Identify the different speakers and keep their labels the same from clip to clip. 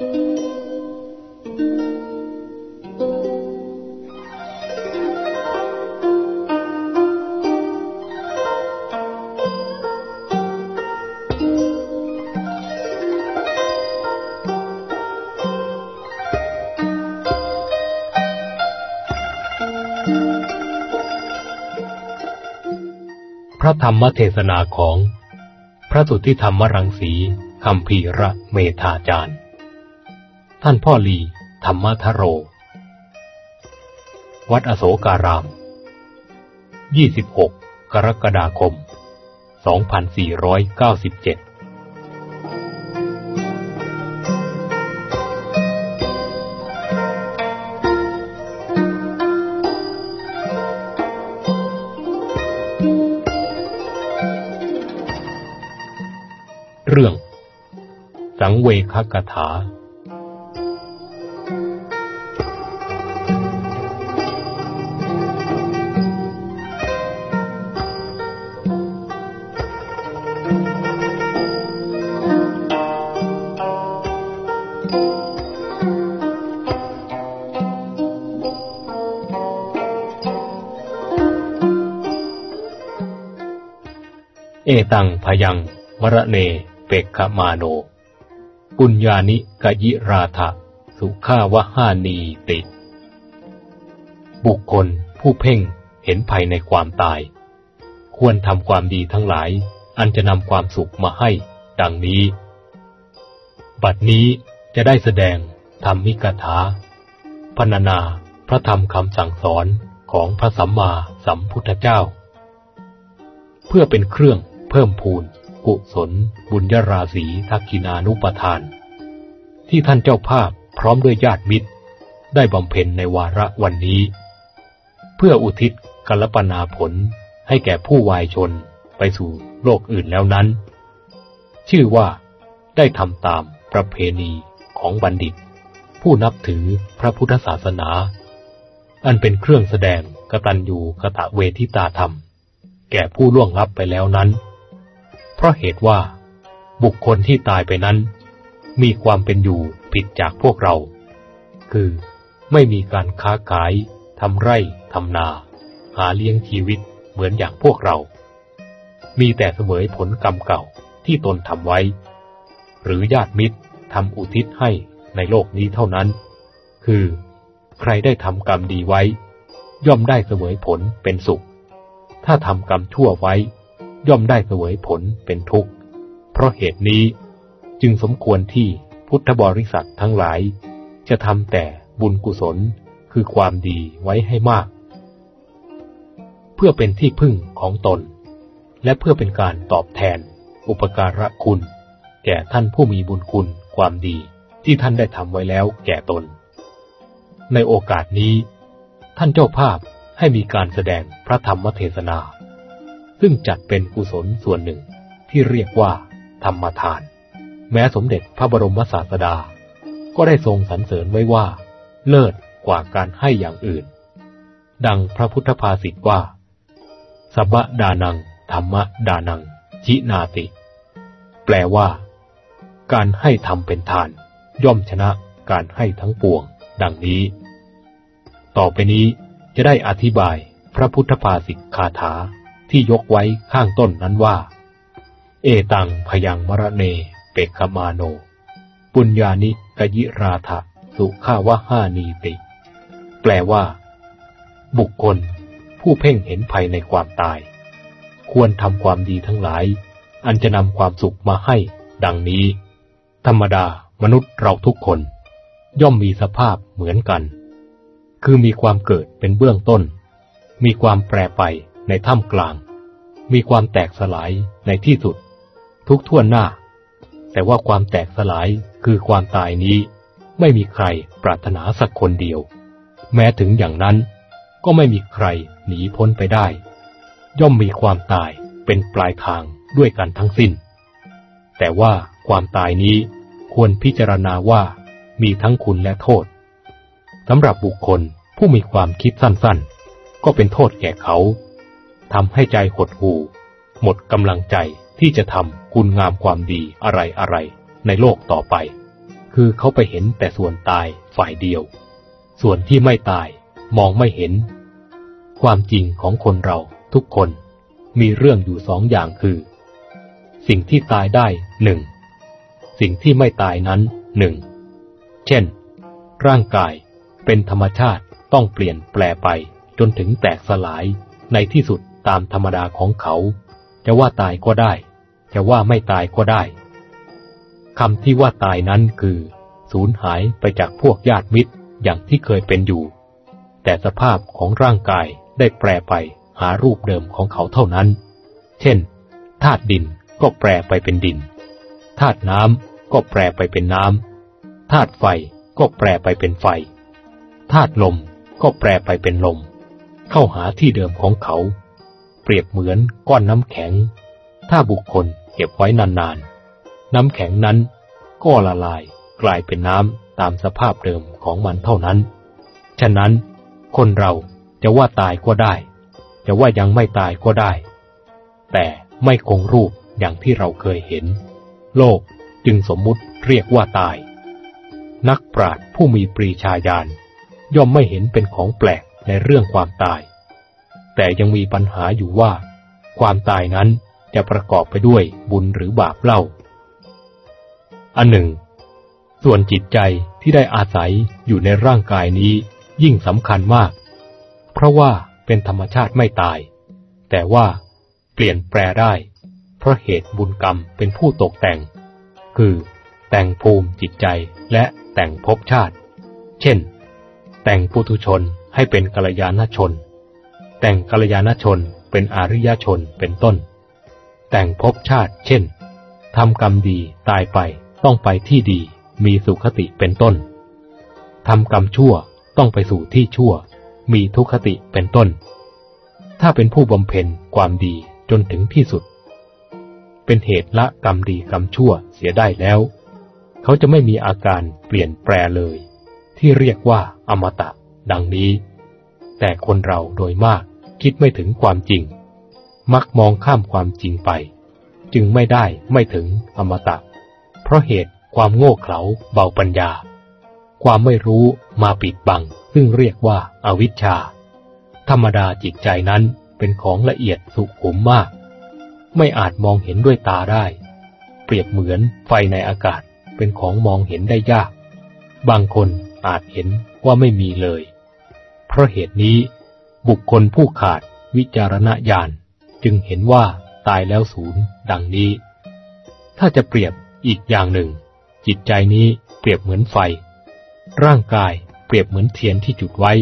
Speaker 1: พระธรรมเทศนาของ พระสุทธิธรรมรังสีคำพีระเมธาจารย์ ท่านพ่อลีธรรมทโร วัดอโศการาม 26 กรกฎาคม 2497เรื่อง สังเวคกถา ตังพยังมระเนเปกขมาโน ปุญญานิกยิราธะสุขาวหานีติ บุคคลผู้เพ่งเห็นภัยในความตาย ควรทำความดีทั้งหลาย อันจะนำความสุขมาให้ ดังนี้ บัดนี้จะได้แสดงธรรมิกถาพรรณนาพระธรรมคำสั่งสอนของพระสัมมาสัมพุทธเจ้า เพื่อเป็นเครื่อง เพิ่มพูน กุศล บุญญาราศีทักกินานุปทาน ที่ท่านเจ้าภาพพร้อมด้วยญาติมิตร ได้บำเพ็ญในวาระวันนี้ เพื่ออุทิศกัลปนาผลให้แก่ผู้วายชนไปสู่โลกอื่นแล้วนั้น ชื่อว่าได้ทำตามประเพณีของบัณฑิต ผู้นับถือพระพุทธศาสนา อันเป็นเครื่องแสดงกตัญญูกะตะเวทิตาธรรม แก่ผู้ล่วงลับไปแล้วนั้น เพราะเหตุว่า บุคคลที่ตายไปนั้น มีความเป็นอยู่ผิดจากพวกเรา คือไม่มีการค้าขายทำไร่ทำนา หาเลี้ยงชีวิตเหมือนอย่างพวกเรา มีแต่เสวยผลกรรมเก่าที่ตนทำไว้ หรือญาติมิตรทำอุทิศให้ในโลกนี้เท่านั้น คือ ใครได้ทำกรรมดีไว้ ย่อมได้เสวยผลเป็นสุข ถ้าทำกรรมชั่วไว้ ย่อมได้เสวยผลเป็นทุกข์ เพราะเหตุนี้จึงสมควรที่พุทธบริษัททั้งหลาย จะทำแต่บุญกุศลคือความดีไว้ให้มาก เพื่อเป็นที่พึ่งของตน และเพื่อเป็นการตอบแทน อุปการะคุณ แก่ท่านผู้มีบุญคุณความดีที่ท่านได้ทำไว้แล้วแก่ตน ในโอกาสนี้ ท่านเจ้าภาพให้มีการแสดงพระธรรมเทศนา ซึ่งจัดเป็นกุศลส่วนหนึ่งที่เรียกว่า ธรรมทาน แม้สมเด็จพระบรมศาสดา ก็ได้ทรงสรรเสริญไว้ว่า เลิศกว่าการให้อย่างอื่น ดังพระพุทธภาษิตว่าสัพดานัง ธรรมดานัง จินาติ แปลว่า การให้ทำเป็นทาน ย่อมชนะการให้ทั้งปวง ดังนี้ ต่อไปนี้จะได้อธิบายพระพุทธภาษิตคาถา ที่ยกไว้ข้างต้นนั้นว่า เอตังพยังมรเนเปกขมาโน ปุญญานิกยิราธะสุขาวะห้านีติ แปลว่า บุคคล ผู้เพ่งเห็นภัยในความตาย ควรทำความดีทั้งหลาย อันจะนำความสุขมาให้ ดังนี้ ธรรมดามนุษย์เราทุกคน ย่อมมีสภาพเหมือนกัน คือมีความเกิดเป็นเบื้องต้น มีความแปรไป ในท่ามกลาง มีความแตกสลายในที่สุด ทุกท่วนหน้า แต่ว่าความแตกสลายคือความตายนี้ ไม่มีใครปรารถนาสักคนเดียว แม้ถึงอย่างนั้น ก็ไม่มีใครหนีพ้นไปได้ ย่อมมีความตายเป็นปลายทางด้วยกันทั้งสิ้น แต่ว่าความตายนี้ควรพิจารณาว่ามีทั้งคุณและโทษสำหรับบุคคลผู้มีความคิดสั้นๆ ก็เป็นโทษแก่เขา ทำให้ใจหดหู่ หมดกำลังใจที่จะทำคุณงามความดีอะไรๆในโลกต่อไป คือเขาไปเห็นแต่ส่วนตายฝ่ายเดียว ส่วนที่ไม่ตายมองไม่เห็น ความจริงของคนเราทุกคนมีเรื่องอยู่สองอย่างคือ สิ่งที่ตายได้หนึ่งสิ่งที่ไม่ตายนั้นหนึ่งเช่น ร่างกายเป็นธรรมชาติต้องเปลี่ยนแปลไปจนถึงแตกสลายในที่สุด ตามธรรมดาของเขา จะว่าตายก็ได้ จะว่าไม่ตายก็ได้คำที่ว่าตายนั้นคือ สูญหายไปจากพวกญาติมิตรอย่างที่เคยเป็นอยู่ แต่สภาพของร่างกายได้แปรไปหารูปเดิมของเขาเท่านั้น เช่นธาตุดินก็แปรไปเป็นดินธาตุน้ำก็แปรไปเป็นน้ำธาตุไฟก็แปรไปเป็นไฟธาตุลมก็แปรไปเป็นลม เข้าหาที่เดิมของเขา รียบเหมือนก้อนน้ำแข็ง ถ้าบุคคลเก็บไว้นานๆ น้ำแข็งนั้นก็ละลายกลายเป็นน้ำตามสภาพเดิมของมันเท่านั้น ฉะนั้นคนเราจะว่าตายก็ได้ จะว่ายังไม่ตายก็ได้ แต่ไม่คงรูปอย่างที่เราเคยเห็น โลกจึงสมมุติเรียกว่าตาย นักปราชญ์ผู้มีปรีชาญาณย่อมไม่เห็นเป็นของแปลกในเรื่องความตาย แต่ยังมีปัญหาอยู่ว่า ความตายนั้นจะประกอบไปด้วยบุญหรือบาปเล่า อันหนึ่ง ส่วนจิตใจที่ได้อาศัยอยู่ในร่างกายนี้ยิ่งสำคัญมาก เพราะว่าเป็นธรรมชาติไม่ตาย แต่ว่าเปลี่ยนแปลได้ เพราะเหตุบุญกรรมเป็นผู้ตกแต่ง คือ แต่งภูมิจิตใจและแต่งภพชาติ เช่น แต่งปุถุชนให้เป็นกัลยาณชน แต่งกัลยาณชนเป็นอริยชนเป็นต้น แต่งภพชาติเช่นทำกรรมดีตายไปต้องไปที่ดีมีสุขติเป็นต้นทำกรรมชั่วต้องไปสู่ที่ชั่ว มีทุกขติเป็นต้น ถ้าเป็นผู้บำเพ็ญความดีจนถึงที่สุด เป็นเหตุละกรรมดีกรรมชั่วเสียได้แล้ว เขาจะไม่มีอาการเปลี่ยนแปลเลย ที่เรียกว่าอมตะ ดังนี้ แต่คนเราโดยมาก คิดไม่ถึงความจริง มักมองข้ามความจริงไป จึงไม่ได้ไม่ถึงอมตะ เพราะเหตุความโง่เขลาเบาปัญญา ความไม่รู้มาปิดบัง ซึ่งเรียกว่าอาวิชชา ธรรมดาจิตใจนั้นเป็นของละเอียดสุขุมมาก ไม่อาจมองเห็นด้วยตาได้ เปรียบเหมือนไฟในอากาศเป็นของมองเห็นได้ยาก บางคนอาจเห็นว่าไม่มีเลย เพราะเหตุนี้ บุคคลผู้ขาดวิจารณญาณจึงเห็นว่าตายแล้วศูนย์ดังนี้ ถ้าจะเปรียบอีกอย่างหนึ่ง จิตใจนี้เปรียบเหมือนไฟ ร่างกายเปรียบเหมือนเทียนที่จุดไว้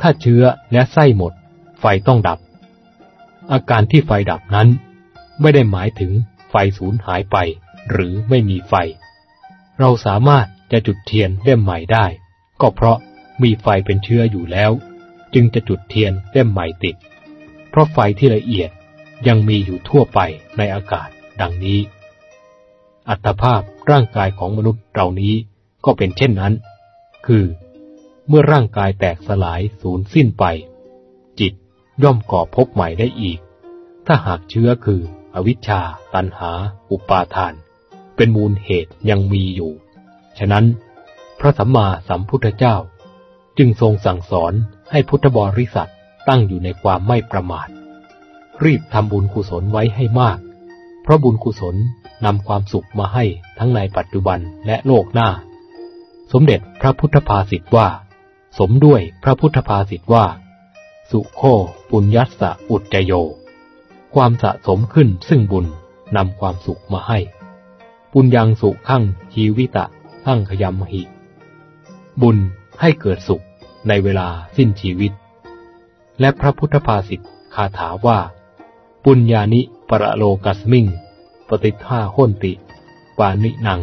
Speaker 1: ถ้าเชื้อและไส้หมด ไฟต้องดับ อาการที่ไฟดับนั้น ไม่ได้หมายถึงไฟสูญหายไป หรือไม่มีไฟ เราสามารถจะจุดเทียนเล่มใหม่ได้ ก็เพราะมีไฟเป็นเชื้ออยู่แล้ว จึงจะจุดเทียนเล่มใหม่ติด เพราะไฟที่ละเอียดยังมีอยู่ทั่วไปในอากาศดังนี้ อัตภาพร่างกายของมนุษย์เรานี้ก็เป็นเช่นนั้น คือ เมื่อร่างกายแตกสลายสูญสิ้นไป จิตย่อมก่อพบใหม่ได้อีก ถ้าหากเชื้อคืออวิชชา ตันหา อุปาทาน เป็นมูลเหตุยังมีอยู่ ฉะนั้น พระสัมมาสัมพุทธเจ้า จึงทรงสั่งสอน ให้พุทธบริษัทตั้งอยู่ในความไม่ประมาท รีบทำบุญกุศลไว้ให้มาก เพราะบุญกุศลนำความสุขมาให้ทั้งในปัจจุบันและโลกหน้า สมเด็จพระพุทธภาษิตว่า สมด้วยพระพุทธภาษิตว่า สุโคปุญญัสสะอุจจโย ความสะสมขึ้นซึ่งบุญนำความสุขมาให้ ปุญญังสุขั้งชีวิตะทั้งขยมหิ บุญให้เกิดสุข ในเวลาสิ้นชีวิต และพระพุทธภาษิตคาถาว่า ปุญญานิปรโลกัสมิง ปฏิท่าห้นติ ปานินัง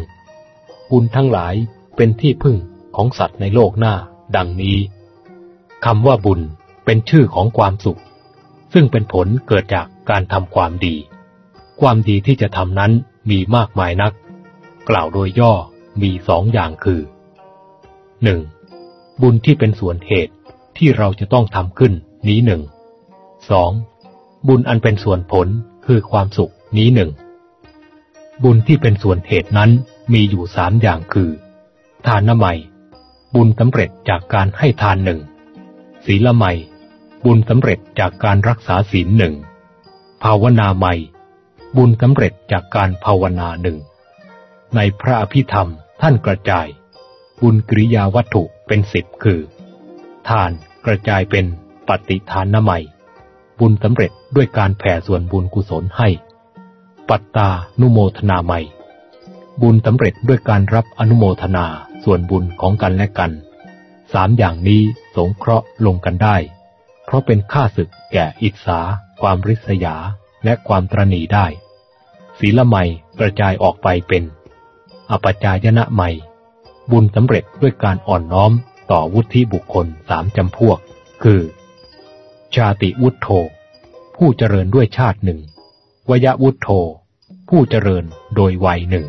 Speaker 1: บุญทั้งหลายเป็นที่พึ่งของสัตว์ในโลกหน้า ดังนี้คำว่าบุญเป็นชื่อของความสุข ซึ่งเป็นผลเกิดจากการทำความดี ความดีที่จะทำนั้นมีมากมายนัก กล่าวโดยย่อมีสองอย่างคือหนึ่ง บุญที่เป็นส่วนเหตุที่เราจะต้องทำขึ้นนี้หนึ่งสองบุญอันเป็นส่วนผลคือความสุขนี้หนึ่งบุญที่เป็นส่วนเหตุนั้นมีอยู่สามอย่างคือ ทานใหม่บุญสำเร็จจากการให้ทานหนึ่งศีลใหม่บุญสำเร็จจากการรักษาศีลหนึ่งภาวนาใหม่บุญสำเร็จจากการภาวนาหนึ่งในพระอภิธรรมท่านกระจาย บุญกริยาวัตถุ เป็นสิบคือ ทานกระจายเป็นปฏิทานใหม่ บุญสำเร็จด้วยการแผ่ส่วนบุญกุศลให้ ปัตตานุโมทนาใหม่ บุญสำเร็จด้วยการรับอนุโมทนาส่วนบุญของกันและกัน สามอย่างนี้สงเคราะห์ลงกันได้ เพราะเป็นค่าศึกแก่อิสาความริษยา และความตรณีได้ ศีลใหม่กระจายออกไปเป็น อปจายนะใหม่ บุญสำเร็จด้วยการอ่อนน้อมต่อวุฒิบุคคลสามจำพวก คือ ชาติวุฒโธ ผู้เจริญด้วยชาติหนึ่งวยวุฒโธ ผู้เจริญโดยวัยหนึ่ง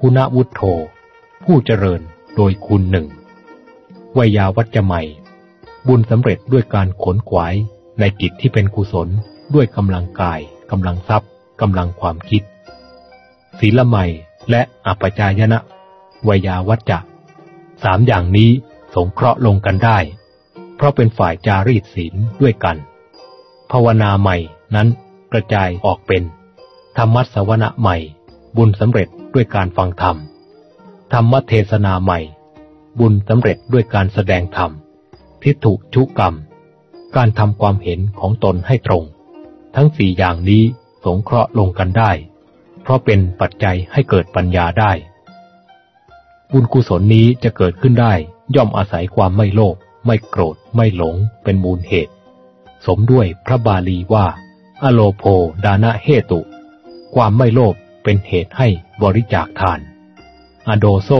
Speaker 1: คุณวุฒโธ ผู้เจริญโดยคุณหนึ่งวยาวัจจะใหม่บุญสำเร็จด้วยการขนขวายในกิจที่เป็นกุศลด้วยกำลังกายกำลังทรัพย์กำลังความคิด ศีลใหม่และอัปจายนะ วยาวัจจะสามอย่างนี้สงเคราะห์ลงกันได้ เพราะเป็นฝ่ายจารีตศีลด้วยกัน ภาวนาใหม่นั้นกระจายออกเป็น ธรรมสวนะใหม่ บุญสำเร็จด้วยการฟังธรรม ธรรมเทศนาใหม่ บุญสำเร็จด้วยการแสดงธรรม ทิฏฐุชุกรรม การทำความเห็นของตนให้ตรง ทั้งสี่อย่างนี้สงเคราะห์ลงกันได้ เพราะเป็นปัจจัยให้เกิดปัญญาได้ บุญกุศลนี้จะเกิดขึ้นได้ ย่อมอาศัยความไม่โลภไม่โกรธ ไม่หลง เป็นมูลเหตุ สมด้วยพระบาลีว่า อโลโพดานะเหตุ ความไม่โลภเป็นเหตุให้บริจาคทาน อโดโซ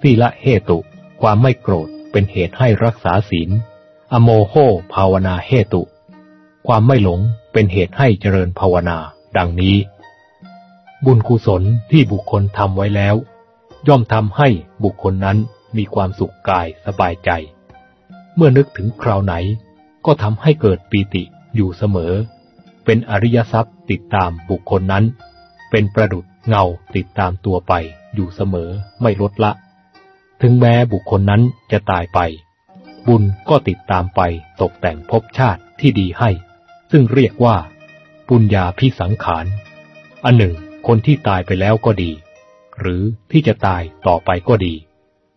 Speaker 1: สีละเหตุ ความไม่โกรธเป็นเหตุให้รักษาศีล อโมโหภาวนาเหตุ ความไม่หลงเป็นเหตุให้เจริญภาวนา ดังนี้ บุญกุศลที่บุคคลทำไว้แล้ว ย่อมทำให้บุคคลนั้นมีความสุขกายสบายใจ เมื่อนึกถึงคราวไหน ก็ทำให้เกิดปีติอยู่เสมอ เป็นอริยทรัพย์ติดตามบุคคลนั้น เป็นประดุดเงาติดตามตัวไปอยู่เสมอไม่ลดละ ถึงแม้บุคคลนั้นจะตายไป บุญก็ติดตามไปตกแต่งภพชาติที่ดีให้ ซึ่งเรียกว่า ปุญญาพิสังขาร อันหนึ่งคนที่ตายไปแล้วก็ดี หรือที่จะตายต่อไปก็ดี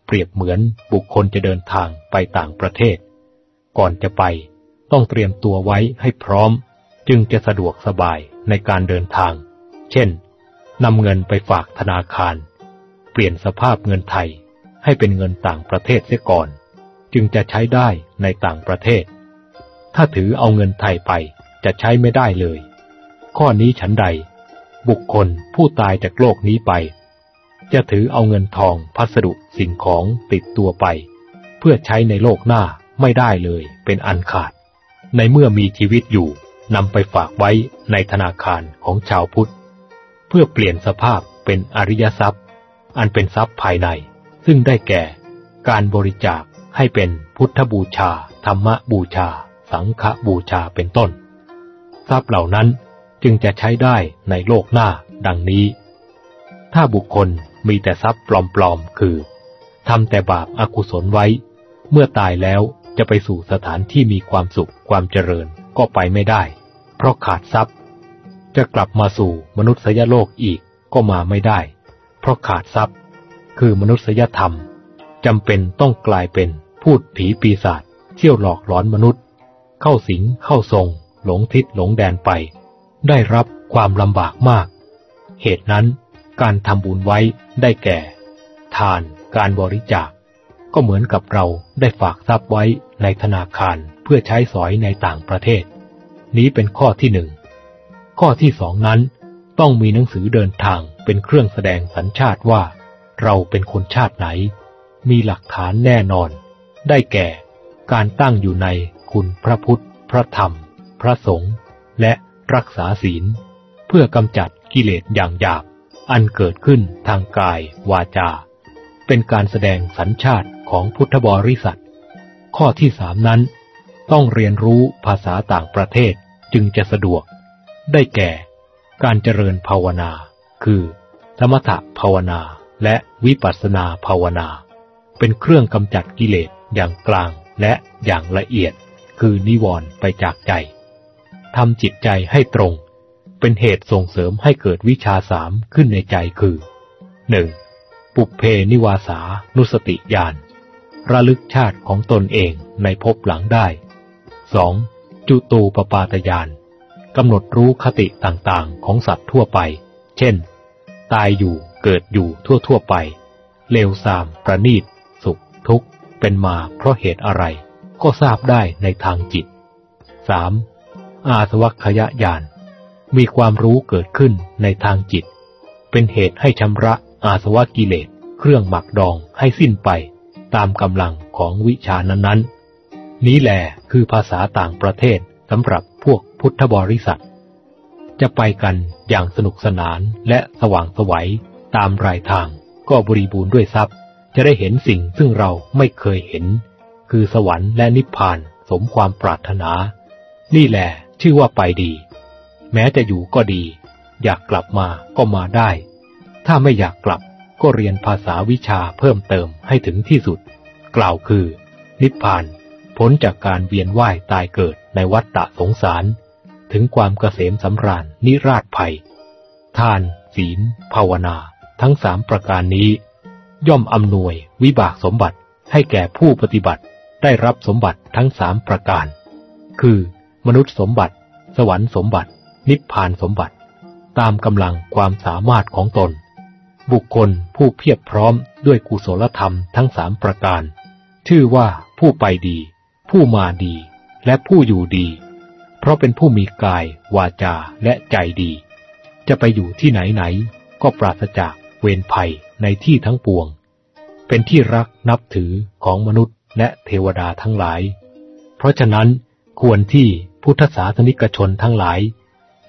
Speaker 1: เปรียบเหมือนบุคคลจะเดินทางไปต่างประเทศ ก่อนจะไปต้องเตรียมตัวไว้ให้พร้อม จึงจะสะดวกสบายในการเดินทาง เช่นนำเงินไปฝากธนาคาร เปลี่ยนสภาพเงินไทยให้เป็นเงินต่างประเทศเสียก่อน จึงจะใช้ได้ในต่างประเทศ ถ้าถือเอาเงินไทยไปจะใช้ไม่ได้เลย ข้อนี้ฉันใด บุคคลผู้ตายจากโลกนี้ไป จะถือเอาเงินทองพัสดุสิ่งของติดตัวไป เพื่อใช้ในโลกหน้าไม่ได้เลยเป็นอันขาด ในเมื่อมีชีวิตอยู่นำไปฝากไว้ในธนาคารของชาวพุทธ เพื่อเปลี่ยนสภาพเป็นอริยทรัพย์ อันเป็นทรัพย์ภายใน ซึ่งได้แก่ การบริจาคให้เป็นพุทธบูชา ธรรมบูชา สังฆบูชาเป็นต้น ทรัพย์เหล่านั้นจึงจะใช้ได้ในโลกหน้าดังนี้ ถ้าบุคคล มีแต่ทรัพย์ปลอมๆ คือทำแต่บาปอากุศลไว้ เมื่อตายแล้วจะไปสู่สถานที่มีความสุขความเจริญก็ไปไม่ได้ เพราะขาดทรัพย์ จะกลับมาสู่มนุษยโลกอีกก็มาไม่ได้ เพราะขาดทรัพย์ คือมนุษยธรรมจำเป็นต้องกลายเป็นพูดผีปีศาจเที่ยวหลอกหลอนมนุษย์ เข้าสิงเข้าทรง หลงทิศหลงแดนไป ได้รับความลำบากมาก เหตุนั้น การทำบุญไว้ได้แก่ ทาน การบริจาค ก็เหมือนกับเราได้ฝากทรัพย์ไว้ในธนาคารเพื่อใช้สอยในต่างประเทศ นี้เป็นข้อที่หนึ่ง ข้อที่สองนั้น ต้องมีหนังสือเดินทางเป็นเครื่องแสดงสัญชาติว่า เราเป็นคนชาติไหน มีหลักฐานแน่นอน ได้แก่ การตั้งอยู่ในคุณพระพุทธ พระธรรม พระสงฆ์และรักษาศีล เพื่อกำจัดกิเลสอย่างหยาบ อันเกิดขึ้นทางกายวาจา เป็นการแสดงสัญชาติของพุทธบริษัท ข้อที่สามนั้น ต้องเรียนรู้ภาษาต่างประเทศจึงจะสะดวก ได้แก่ การเจริญภาวนา คือสมถภาวนาและวิปัสสนาภาวนา เป็นเครื่องกำจัดกิเลสอย่างกลางและอย่างละเอียด คือนิวรณ์ไปจากใจทำจิตใจให้ตรง เป็นเหตุส่งเสริมให้เกิดวิชาสามขึ้นในใจคือหนึ่งปุเพนิวาสานุสติญาณระลึกชาติของตนเองในภพหลังได้ 2. จุตูปปาตญาณกำหนดรู้คติต่างๆของสัตว์ทั่วไป เช่น ตายอยู่เกิดอยู่ทั่วๆไป เลวทราม ประนีต สุขทุกข์ เป็นมาเพราะเหตุอะไร ก็ทราบได้ในทางจิต 3. อาสวัคยญาณ มีความรู้เกิดขึ้นในทางจิต เป็นเหตุให้ชำระอาสวะกิเลส เครื่องหมักดองให้สิ้นไป ตามกำลังของวิชานั้นๆ นี้แหละคือภาษาต่างประเทศสำหรับพวกพุทธบริษัท จะไปกันอย่างสนุกสนานและสว่างสวัยตามรายทางก็บริบูรณ์ด้วยทรัพย์ จะได้เห็นสิ่งซึ่งเราไม่เคยเห็น คือสวรรค์และนิพพานสมความปรารถนา นี่แหละชื่อว่าไปดี แม้จะอยู่ก็ดี อยากกลับมาก็มาได้ ถ้าไม่อยากกลับก็เรียนภาษาวิชาเพิ่มเติมให้ถึงที่สุด กล่าวคือ นิพพานพ้นจากการเวียนว่ายตายเกิดในวัฏฏะสงสาร ถึงความเกษมสำราญนิราชภัย ทาน ศีล ภาวนา ทั้งสามประการนี้ ย่อมอำนวยวิบากสมบัติให้แก่ผู้ปฏิบัติได้รับสมบัติทั้งสามประการ คือ มนุษย์สมบัติ สวรรค์สมบัติ นิพพานสมบัติ ตามกำลังความสามารถของตน บุคคลผู้เพียบพร้อมด้วยกุศลธรรมทั้งสามประการ ชื่อว่าผู้ไปดี ผู้มาดี และผู้อยู่ดี เพราะเป็นผู้มีกาย วาจาและใจดี จะไปอยู่ที่ไหนไหน ก็ปราศจากเวรภัยในที่ทั้งปวง เป็นที่รักนับถือของมนุษย์และเทวดาทั้งหลาย เพราะฉะนั้นควรที่พุทธศาสนิกชนทั้งหลาย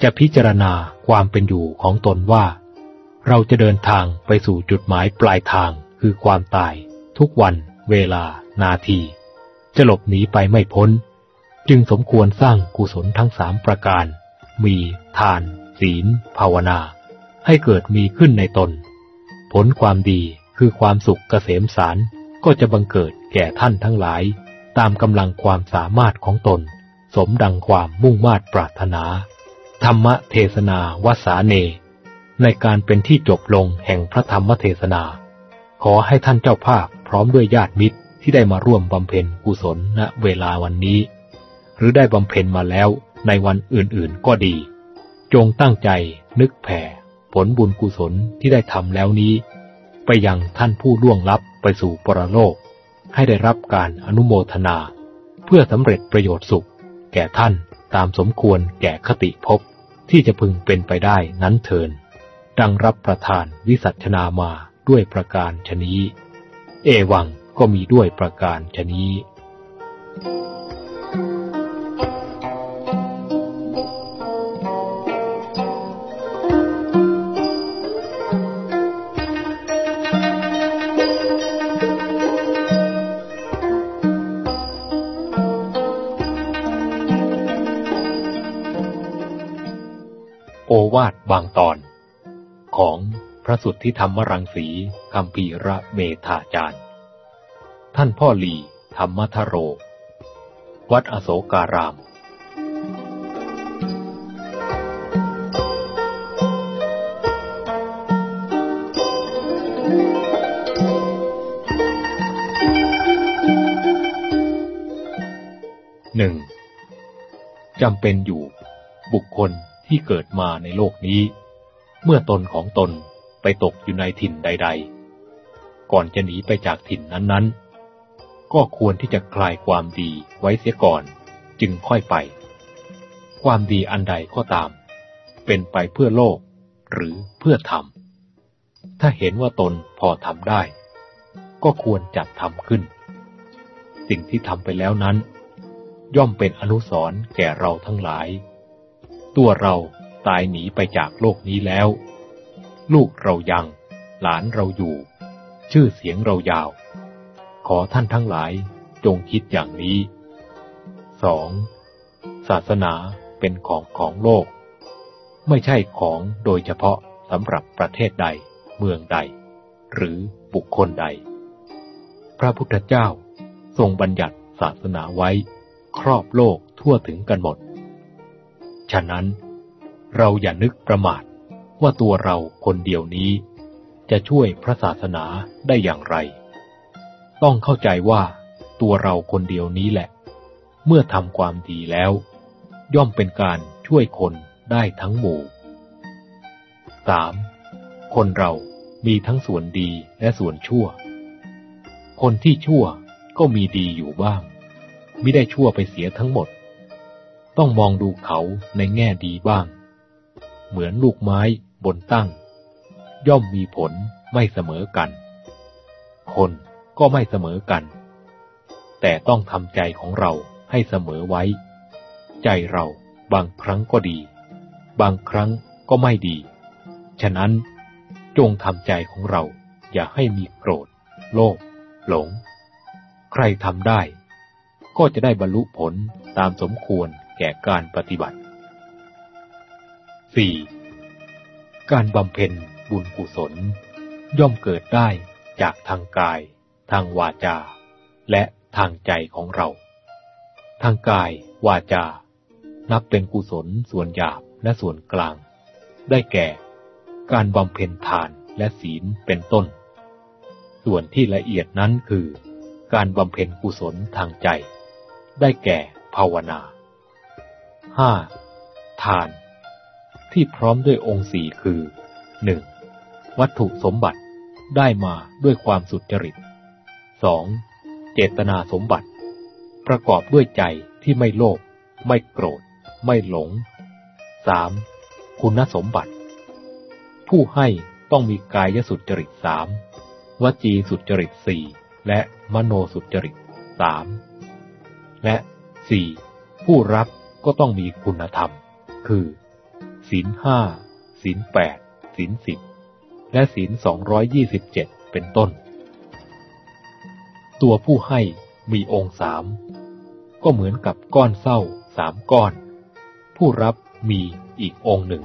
Speaker 1: จะพิจารณาความเป็นอยู่ของตนว่า เราจะเดินทางไปสู่จุดหมายปลายทางคือความตาย ทุกวัน เวลา นาที จะหลบหนีไปไม่พ้น จึงสมควรสร้างกุศลทั้งสามประการ มี ทาน ศีล ภาวนา ให้เกิดมีขึ้นในตน ผลความดีคือความสุขเกษมสารก็จะบังเกิดแก่ท่านทั้งหลาย ตามกำลังความสามารถของตน สมดังความมุ่งมา่ปรารถนา ธรรมเทศนาวสาเน ในการเป็นที่จบลงแห่งพระธรรมเทศนา ขอให้ท่านเจ้าภาพพร้อมด้วยญาติมิตรที่ได้มาร่วมบำเพ็ญกุศลณเวลาวันนี้ หรือได้บำเพ็ญมาแล้วในวันอื่นๆก็ดี จงตั้งใจนึกแผ่ ผลบุญกุศลที่ได้ทำแล้วนี้ ไปยังท่านผู้ล่วงลับไปสู่ปรโลก ให้ได้รับการอนุโมทนา เพื่อสำเร็จประโยชน์สุข แก่ท่านตามสมควรแก่คติภพ ที่จะพึงเป็นไปได้นั้นเทิน ดังรับประทานวิสัชนามาด้วยประการชนี้ เอวังก็มีด้วยประการชนี้ โอวาทบางตอน ของพระสุทธิธรรมรังสีคำพีระเมธาจารย์ ท่านพ่อหลีธรรมทโร วัดอโศการาม หนึ่งจำเป็นอยู่บุคคล ที่เกิดมาในโลกนี้ เมื่อตนของตนไปตกอยู่ในถิ่นใด ๆ ก่อนจะหนีไปจากถิ่นนั้นๆ ก็ควรที่จะคลายความดีไว้เสียก่อน จึงค่อยไป ความดีอันใดก็ตาม เป็นไปเพื่อโลกหรือเพื่อทำถ้าเห็นว่าตนพอทำได้ ก็ควรจัดทำขึ้น สิ่งที่ทำไปแล้วนั้น ย่อมเป็นอนุสรณ์แก่เราทั้งหลาย ตัวเราตายหนีไปจากโลกนี้แล้ว ลูกเรายัง หลานเราอยู่ ชื่อเสียงเรายาว ขอท่านทั้งหลายจงคิดอย่างนี้สองศาสนาเป็นของของโลก ไม่ใช่ของโดยเฉพาะสำหรับประเทศใด เมืองใด หรือบุคคลใด พระพุทธเจ้าทรงบัญญัติศาสนาไว้ ครอบโลกทั่วถึงกันหมด ฉะนั้น เราอย่านึกประมาทว่าตัวเราคนเดียวนี้ จะช่วยพระศาสนาได้อย่างไร ต้องเข้าใจว่าตัวเราคนเดียวนี้แหละ เมื่อทำความดีแล้ว ย่อมเป็นการช่วยคนได้ทั้งหมู่ 3. คนเรามีทั้งส่วนดีและส่วนชั่ว คนที่ชั่วก็มีดีอยู่บ้าง ไม่ได้ชั่วไปเสียทั้งหมด ต้องมองดูเขาในแง่ดีบ้าง เหมือนลูกไม้บนตั้ง ย่อมมีผลไม่เสมอกัน คนก็ไม่เสมอกัน แต่ต้องทำใจของเราให้เสมอไว้ ใจเราบางครั้งก็ดี บางครั้งก็ไม่ดี ฉะนั้นจงทำใจของเราอย่าให้มีโกรธ โลภหลง ใครทำได้ ก็จะได้บรรลุผลตามสมควร ก่การปฏิบัติ 4. การบำเพ็ญบุญกุศล ย่อมเกิดได้จากทางกาย ทางวาจา และทางใจของเรา ทางกายวาจา นับเป็นกุศลส่วนหยาบและส่วนกลาง ได้แก่ การบำเพ็ญทานและศีลเป็นต้น ส่วนที่ละเอียดนั้นคือ การบำเพ็ญกุศลทางใจ ได้แก่ภาวนา 5. ทาน ที่พร้อมด้วยองค์สี่คือ 1. วัตถุสมบัติได้มาด้วยความสุจริต 2. เจตนาสมบัติ ประกอบด้วยใจที่ไม่โลภไม่โกรธ ไม่หลง 3. คุณสมบัติ ผู้ให้ต้องมีกายสุจริตสามวจีสุจริตสี่และมโนสุจริตสามและสี่ผู้รับ ก็ต้องมีคุณธรรม คือศีลห้าศีลแปดศีลสิบและศีลสองร้อยยี่สิบเจ็ดเป็นต้น ตัวผู้ให้มีองค์สามก็เหมือนกับก้อนเศร้าสามก้อน ผู้รับมีอีกองค์หนึ่ง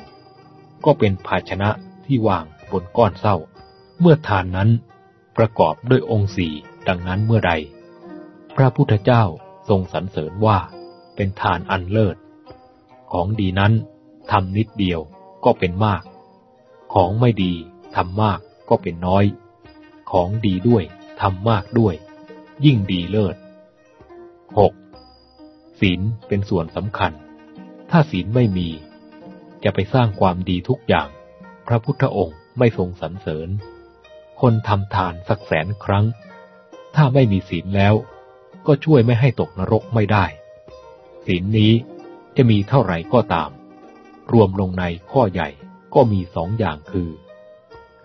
Speaker 1: ก็เป็นภาชนะที่วางบนก้อนเศร้า เมื่อทานนั้นประกอบด้วยองค์สี่ดังนั้นเมื่อใด พระพุทธเจ้าทรงสรรเสริญว่า เป็นทานอันเลิศ ของดีนั้นทำนิดเดียวก็เป็นมาก ของไม่ดีทำมากก็เป็นน้อย ของดีด้วยทำมากด้วย ยิ่งดีเลิศ 6. ศีลเป็นส่วนสำคัญ ถ้าศีลไม่มี จะไปสร้างความดีทุกอย่าง พระพุทธองค์ไม่ทรงสรรเสริญ คนทำทานสักแสนครั้ง ถ้าไม่มีศีลแล้ว ก็ช่วยไม่ให้ตกนรกไม่ได้ ศีลนี้จะมีเท่าไหร่ก็ตาม รวมลงในข้อใหญ่ก็มีสองอย่างคือ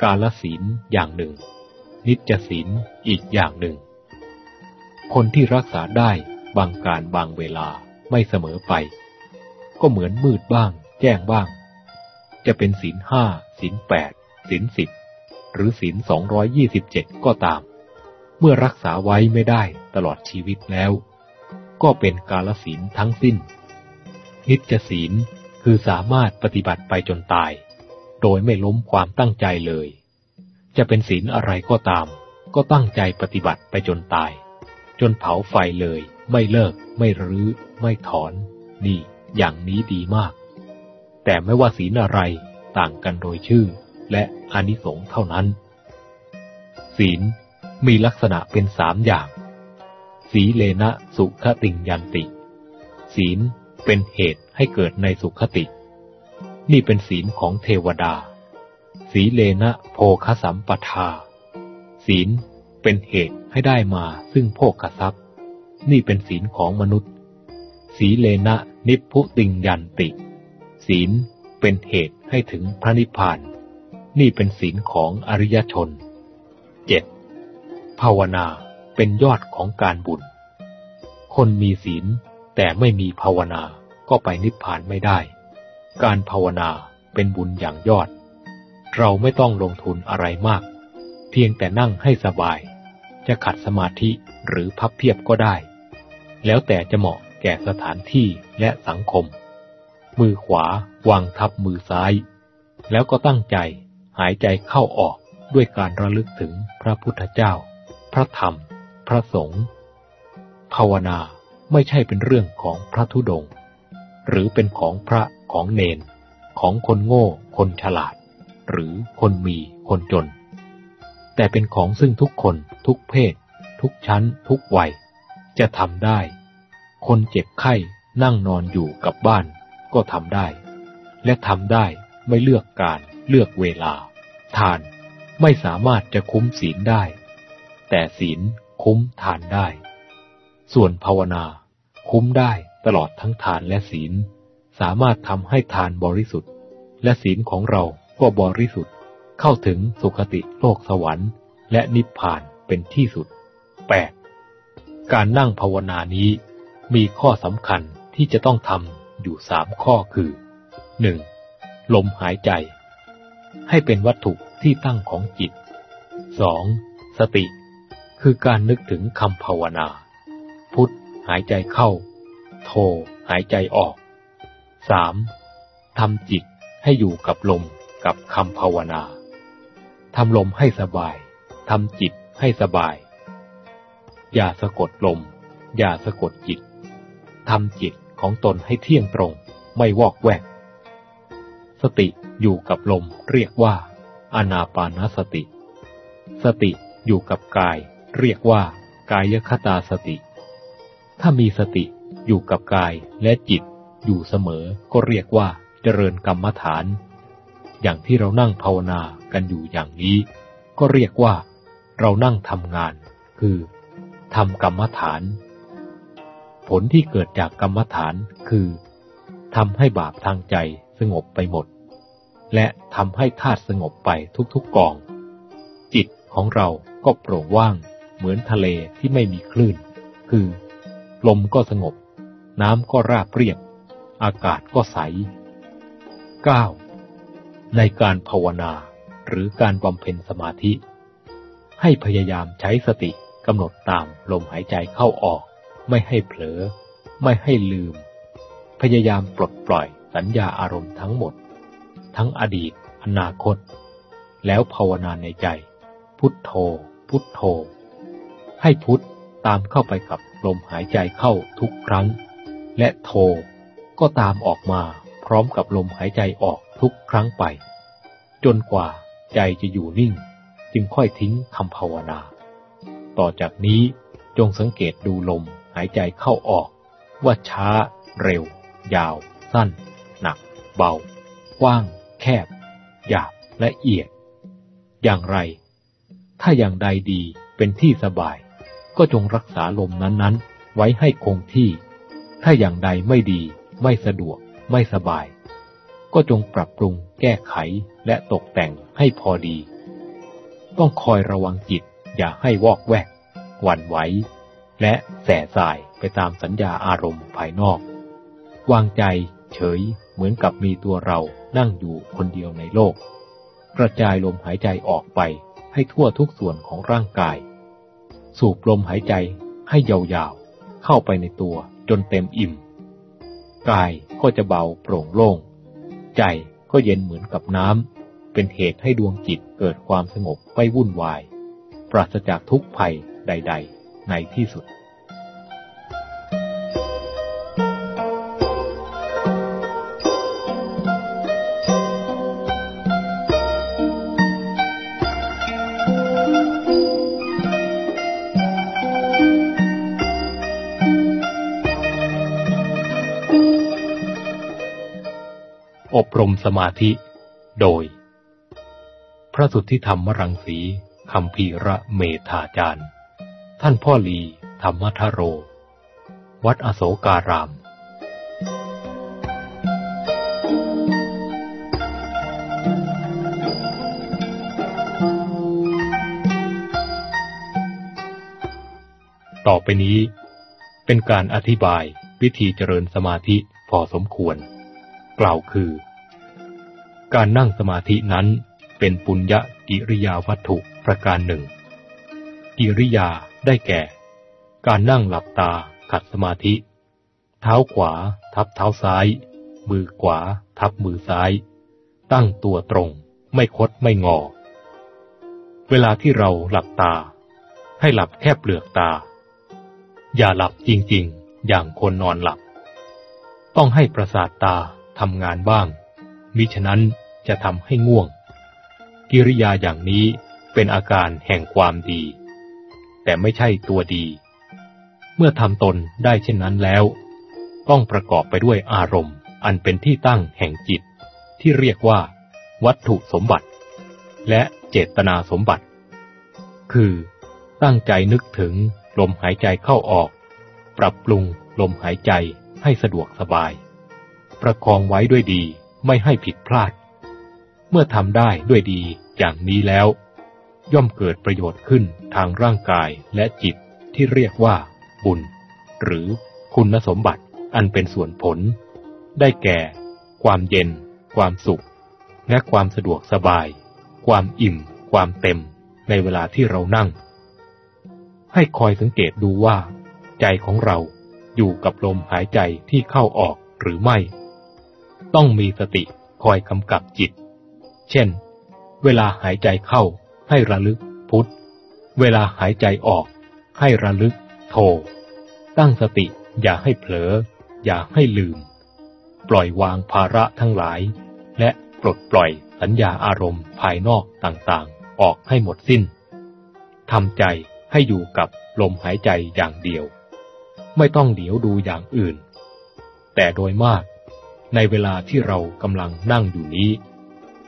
Speaker 1: กาลศีลอย่างหนึ่ง นิจศีลอีกอย่างหนึ่ง คนที่รักษาได้บางการบางเวลาไม่เสมอไป ก็เหมือนมืดบ้าง แจ้งบ้าง จะเป็นศีลห้าศีลแปดศีลสิบหรือศีลสองร้อยยี่สิบเจ็ดก็ตาม เมื่อรักษาไว้ไม่ได้ตลอดชีวิตแล้ว ก็เป็นกาลศีลทั้งสิ้น นิจศีลคือสามารถปฏิบัติไปจนตาย โดยไม่ล้มความตั้งใจเลย จะเป็นศีลอะไรก็ตาม ก็ตั้งใจปฏิบัติไปจนตาย จนเผาไฟเลย ไม่เลิก ไม่รื้อ ไม่ถอน นี่ อย่างนี้ดีมาก แต่ไม่ว่าศีลอะไรต่างกันโดยชื่อ และอานิสงส์เท่านั้น ศีลมีลักษณะเป็นสามอย่าง สีเลนะสุขติงยันติ ศีลเป็นเหตุให้เกิดในสุขติ นี่เป็นศีลของเทวดา สีเลนะโภคสัมปทา ศีลเป็นเหตุให้ได้มาซึ่งโภคทรัพย์ นี่เป็นศีลของมนุษย์ สีเลนะนิพุติงยันติ ศีลเป็นเหตุให้ถึงพระนิพพาน นี่เป็นศีลของอริยชน 7. ภาวนา เป็นยอดของการบุญ คนมีศีลแต่ไม่มีภาวนาก็ไปนิพพานไม่ได้ การภาวนาเป็นบุญอย่างยอด เราไม่ต้องลงทุนอะไรมาก เพียงแต่นั่งให้สบาย จะขัดสมาธิหรือพับเพียบก็ได้ แล้วแต่จะเหมาะแก่สถานที่และสังคม มือขวาวางทับมือซ้าย แล้วก็ตั้งใจหายใจเข้าออกด้วยการระลึกถึงพระพุทธเจ้า พระธรรม พระสงฆ์ภาวนาไม่ใช่เป็นเรื่องของพระธุดงค์หรือเป็นของพระของเนน ของคนโง่ คนฉลาด หรือคนมีคนจน แต่เป็นของซึ่งทุกคนทุกเพศ ทุกชั้น ทุกวัย จะทำได้ คนเจ็บไข้นั่งนอนอยู่กับบ้านก็ทำได้ และทำได้ไม่เลือกการเลือกเวลา ทานไม่สามารถจะคุ้มศีลได้ แต่ศีล คุ้มทานได้ ส่วนภาวนา คุ้มได้ตลอดทั้งทานและศีล สามารถทำให้ทานบริสุทธิ์ และศีลของเราก็บริสุทธิ์ เข้าถึงสุคติโลกสวรรค์ และนิพพานเป็นที่สุด 8. การนั่งภาวนานี้ มีข้อสำคัญที่จะต้องทำอยู่สามข้อคือ 1. ลมหายใจ ให้เป็นวัตถุที่ตั้งของจิต 2. สติ คือการนึกถึงคำภาวนา พุทธหายใจเข้า โทหายใจออก 3. ทำจิตให้อยู่กับลมกับคำภาวนา ทำลมให้สบาย ทำจิตให้สบาย อย่าสะกดลม อย่าสะกดจิต ทำจิตของตนให้เที่ยงตรง ไม่วอกแวก สติอยู่กับลมเรียกว่า อนาปานสติ สติอยู่กับกาย เรียกว่ากายคตาสติ ถ้ามีสติอยู่กับกายและจิตอยู่เสมอก็เรียกว่าเจริญกรรมฐาน อย่างที่เรานั่งภาวนากันอยู่อย่างนี้ ก็เรียกว่าเรานั่งทำงาน คือทำกรรมฐาน ผลที่เกิดจากกรรมฐานคือทำให้บาปทางใจสงบไปหมด และทำให้ธาตุสงบไปทุกๆกอง จิตของเราก็โปร่งว่าง เหมือนทะเลที่ไม่มีคลื่น คือ ลมก็สงบ น้ำก็ราบเรียบ อากาศก็ใส 9. ในการภาวนาหรือการบำเพ็ญสมาธิ ให้พยายามใช้สติกำหนดตามลมหายใจเข้าออก ไม่ให้เผลอ ไม่ให้ลืม พยายามปลดปล่อยสัญญาอารมณ์ทั้งหมด ทั้งอดีต อนาคต แล้วภาวนาในใจ พุทโธ พุทโธ ให้พุทธตามเข้าไปกับลมหายใจเข้าทุกครั้ง และโธก็ตามออกมาพร้อมกับลมหายใจออกทุกครั้งไป จนกว่าใจจะอยู่นิ่ง จึงค่อยทิ้งคำภาวนา ต่อจากนี้จงสังเกตดูลมหายใจเข้าออก ว่าช้า เร็ว ยาว สั้น หนัก เบา กว้าง แคบ หยาบและเอียด อย่างไร ถ้าอย่างใดดีเป็นที่สบาย ก็จงรักษาลมนั้นๆ ไว้ให้คงที่ ถ้าอย่างใดไม่ดี ไม่สะดวก ไม่สบาย ก็จงปรับปรุง แก้ไขและตกแต่งให้พอดี ต้องคอยระวังจิต อย่าให้วอกแวก หวั่นไหว และแส่สายไปตามสัญญาอารมณ์ภายนอก วางใจเฉยเหมือนกับมีตัวเรานั่งอยู่คนเดียวในโลก กระจายลมหายใจออกไปให้ทั่วทุกส่วนของร่างกาย สูบลมหายใจให้ยาวๆ เข้าไปในตัวจนเต็มอิ่ม กายก็จะเบาโปร่งโล่ง ใจก็เย็นเหมือนกับน้ำ เป็นเหตุให้ดวงจิตเกิดความสงบไม่วุ่นวาย ปราศจากทุกภัยใด ๆ ในที่สุด อบรมสมาธิ โดย พระสุทธิธรรมรังสีคำพีระเมธาจารย์ ท่านพ่อลีธรรมทโร วัดอโศการามต่อไปนี้ เป็นการอธิบายวิธีเจริญสมาธิพอสมควร กล่าวคือ การนั่งสมาธินั้นเป็นปุญญกิริยาวัตถุประการหนึ่ง กิริยาได้แก่ การนั่งหลับตาขัดสมาธิ เท้าขวา ทับเท้าซ้าย มือขวา ทับมือซ้าย ตั้งตัวตรง ไม่คดไม่งอ เวลาที่เราหลับตา ให้หลับแค่เปลือกตา อย่าหลับจริงๆ อย่างคนนอนหลับ ต้องให้ประสาทตา ทำงานบ้าง มิฉะนั้นจะทำให้ง่วง กิริยาอย่างนี้เป็นอาการแห่งความดี แต่ไม่ใช่ตัวดี เมื่อทำตนได้เช่นนั้นแล้ว ต้องประกอบไปด้วยอารมณ์อันเป็นที่ตั้งแห่งจิต ที่เรียกว่า วัตถุสมบัติ และเจตนาสมบัติ คือ ตั้งใจนึกถึงลมหายใจเข้าออก ปรับปรุงลมหายใจให้สะดวกสบาย ประคองไว้ด้วยดีไม่ให้ผิดพลาด เมื่อทำได้ด้วยดีอย่างนี้แล้ว ย่อมเกิดประโยชน์ขึ้นทางร่างกายและจิตที่เรียกว่า บุญ หรือคุณสมบัติอันเป็นส่วนผล ได้แก่ ความเย็น ความสุข และความสะดวกสบาย ความอิ่ม ความเต็ม ในเวลาที่เรานั่ง ให้คอยสังเกตดูว่า ใจของเราอยู่กับลมหายใจที่เข้าออกหรือไม่ ต้องมีสติคอยกำกับจิต เช่น เวลาหายใจเข้าให้ระลึกพุทธ เวลาหายใจออกให้ระลึกโท ตั้งสติอย่าให้เผลอ อย่าให้ลืม ปล่อยวางภาระทั้งหลาย และปลดปล่อยสัญญาอารมณ์ภายนอกต่างๆ ออกให้หมดสิ้นทำใจให้อยู่กับลมหายใจอย่างเดียว ไม่ต้องเดี๋ยวดูอย่างอื่น แต่โดยมาก ในเวลาที่เรากำลังนั่งอยู่นี้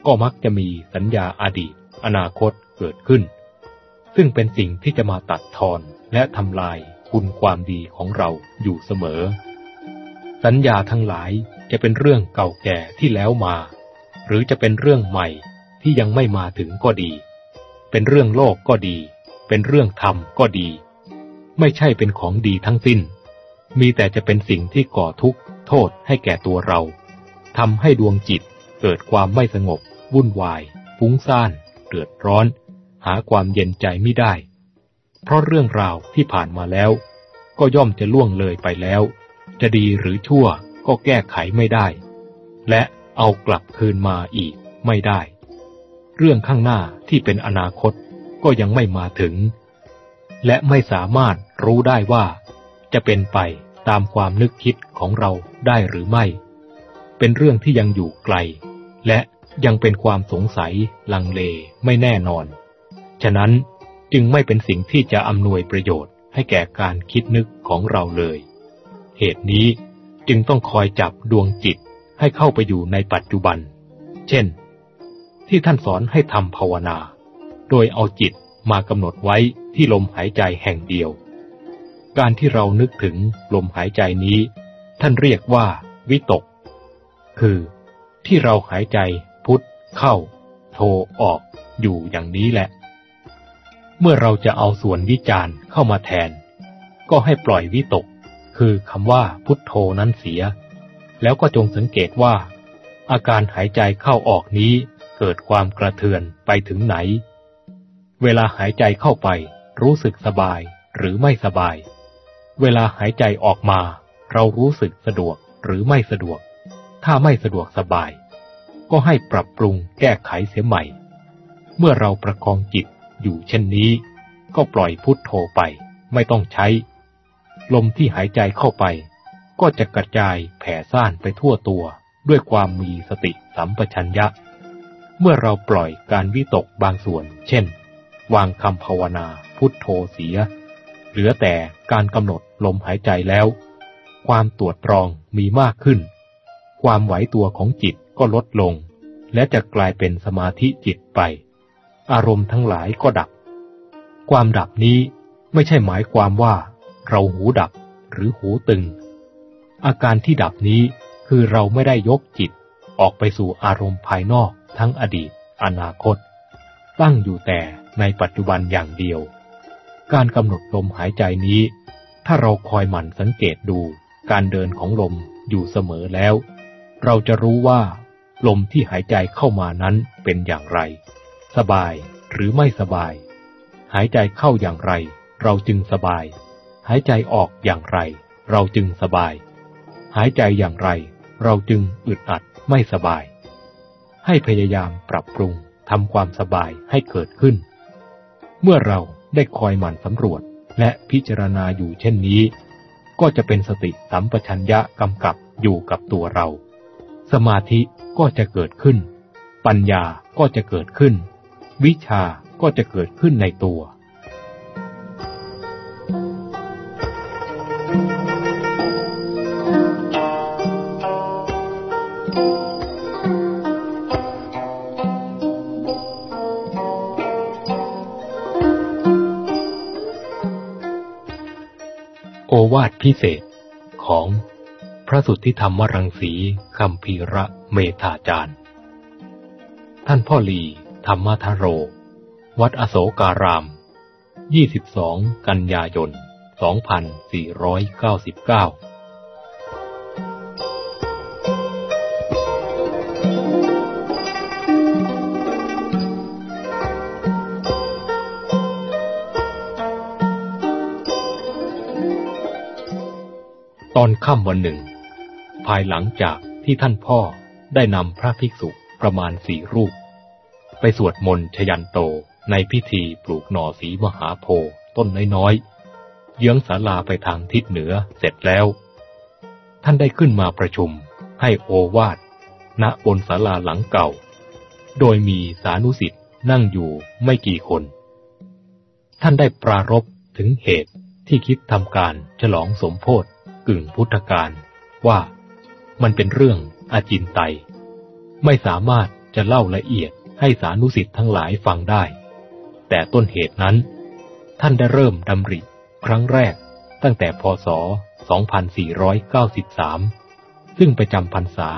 Speaker 1: ก็มักจะมีสัญญาอดีต อนาคตเกิดขึ้น ซึ่งเป็นสิ่งที่จะมาตัดทอนและทำลายคุณความดีของเราอยู่เสมอ สัญญาทั้งหลายจะเป็นเรื่องเก่าแก่ที่แล้วมา หรือจะเป็นเรื่องใหม่ที่ยังไม่มาถึงก็ดี เป็นเรื่องโลกก็ดี เป็นเรื่องธรรมก็ดี ไม่ใช่เป็นของดีทั้งสิ้น มีแต่จะเป็นสิ่งที่ก่อทุกข์ โทษให้แก่ตัวเราทำให้ดวงจิตเกิดความไม่สงบ วุ่นวายฟุ้งซ่านเดือดร้อน หาความเย็นใจไม่ได้ เพราะเรื่องราวที่ผ่านมาแล้ว ก็ย่อมจะล่วงเลยไปแล้ว จะดีหรือชั่วก็แก้ไขไม่ได้ และเอากลับคืนมาอีกไม่ได้ เรื่องข้างหน้าที่เป็นอนาคตก็ยังไม่มาถึง และไม่สามารถรู้ได้ว่าจะเป็นไป ตามความนึกคิดของเราได้หรือไม่ เป็นเรื่องที่ยังอยู่ไกล และยังเป็นความสงสัย ลังเลไม่แน่นอน ฉะนั้นจึงไม่เป็นสิ่งที่จะอำนวยประโยชน์ให้แก่การคิดนึกของเราเลย เหตุนี้จึงต้องคอยจับดวงจิตให้เข้าไปอยู่ในปัจจุบัน เช่น ที่ท่านสอนให้ทำภาวนา โดยเอาจิตมากำหนดไว้ที่ลมหายใจแห่งเดียว การที่เรานึกถึงลมหายใจนี้ ท่านเรียกว่า วิตก คือ ที่เราหายใจพุทเข้า โทออกอยู่อย่างนี้แหละ เมื่อเราจะเอาส่วนวิจารณ์เข้ามาแทน ก็ให้ปล่อยวิตก คือคำว่าพุทโธนั้นเสีย แล้วก็จงสังเกตว่า อาการหายใจเข้าออกนี้เกิดความกระเทือนไปถึงไหน เวลาหายใจเข้าไปรู้สึกสบายหรือไม่สบาย เวลาหายใจออกมา เรารู้สึกสะดวกหรือไม่สะดวก ถ้าไม่สะดวกสบาย ก็ให้ปรับปรุงแก้ไขเสียใหม่ เมื่อเราประคองจิตอยู่เช่นนี้ ก็ปล่อยพุทโธไปไม่ต้องใช้ ลมที่หายใจเข้าไป ก็จะกระจายแผ่ซ่านไปทั่วตัวด้วยความมีสติสัมปชัญญะ เมื่อเราปล่อยการวิตกบางส่วน เช่น วางคำภาวนาพุทโธเสีย เหลือแต่การกำหนดลมหายใจแล้ว ความตรวจตรองมีมากขึ้น ความไหวตัวของจิตก็ลดลง และจะกลายเป็นสมาธิจิตไป อารมณ์ทั้งหลายก็ดับ ความดับนี้ไม่ใช่หมายความว่า เราหูดับหรือหูตึง อาการที่ดับนี้คือเราไม่ได้ยกจิตออกไปสู่อารมณ์ภายนอกทั้งอดีต อนาคต ตั้งอยู่แต่ในปัจจุบันอย่างเดียว การกำหนดลมหายใจนี้ ถ้าเราคอยหมั่นสังเกตดูการเดินของลมอยู่เสมอแล้ว เราจะรู้ว่า ลมที่หายใจเข้ามานั้นเป็นอย่างไร สบายหรือไม่สบาย หายใจเข้าอย่างไร เราจึงสบาย หายใจออกอย่างไร เราจึงสบาย หายใจอย่างไร เราจึงอึดอัดไม่สบาย ให้พยายามปรับปรุงทำความสบายให้เกิดขึ้น เมื่อเรา ได้คอยหมั่นสำรวจและพิจารณาอยู่เช่นนี้ ก็จะเป็นสติสัมปชัญญะกำกับอยู่กับตัวเรา สมาธิก็จะเกิดขึ้น ปัญญาก็จะเกิดขึ้น วิชาก็จะเกิดขึ้นในตัว วาทพิเศษของพระสุทธิธรรมรังสีคำพีระเมธาจารย์ ท่านพ่อลีธรรมทโร วัดอโศการาม 22 กันยายน 2499 ค่ำวันหนึ่ง ภายหลังจากที่ท่านพ่อได้นำพระภิกษุประมาณสี่รูป ไปสวดมนต์ชยันโตในพิธีปลูกหน่อสีมหาโพต้นน้อยๆ เยื้องศาลาไปทางทิศเหนือเสร็จแล้ว ท่านได้ขึ้นมาประชุมให้โอวาทณบนศาลาหลังเก่า โดยมีสานุสิทธิ์นั่งอยู่ไม่กี่คน ท่านได้ปรารบถึงเหตุที่คิดทำการฉลองสมโพธิ กึ่งพุทธการว่ามันเป็นเรื่องอาจินไตไม่สามารถจะเล่าละเอียดให้สานุสิทธิ์ทั้งหลายฟังได้ แต่ต้นเหตุนั้น ท่านได้เริ่มดำริครั้งแรกตั้งแต่พศ 2493 ซึ่งไปจำพรรษา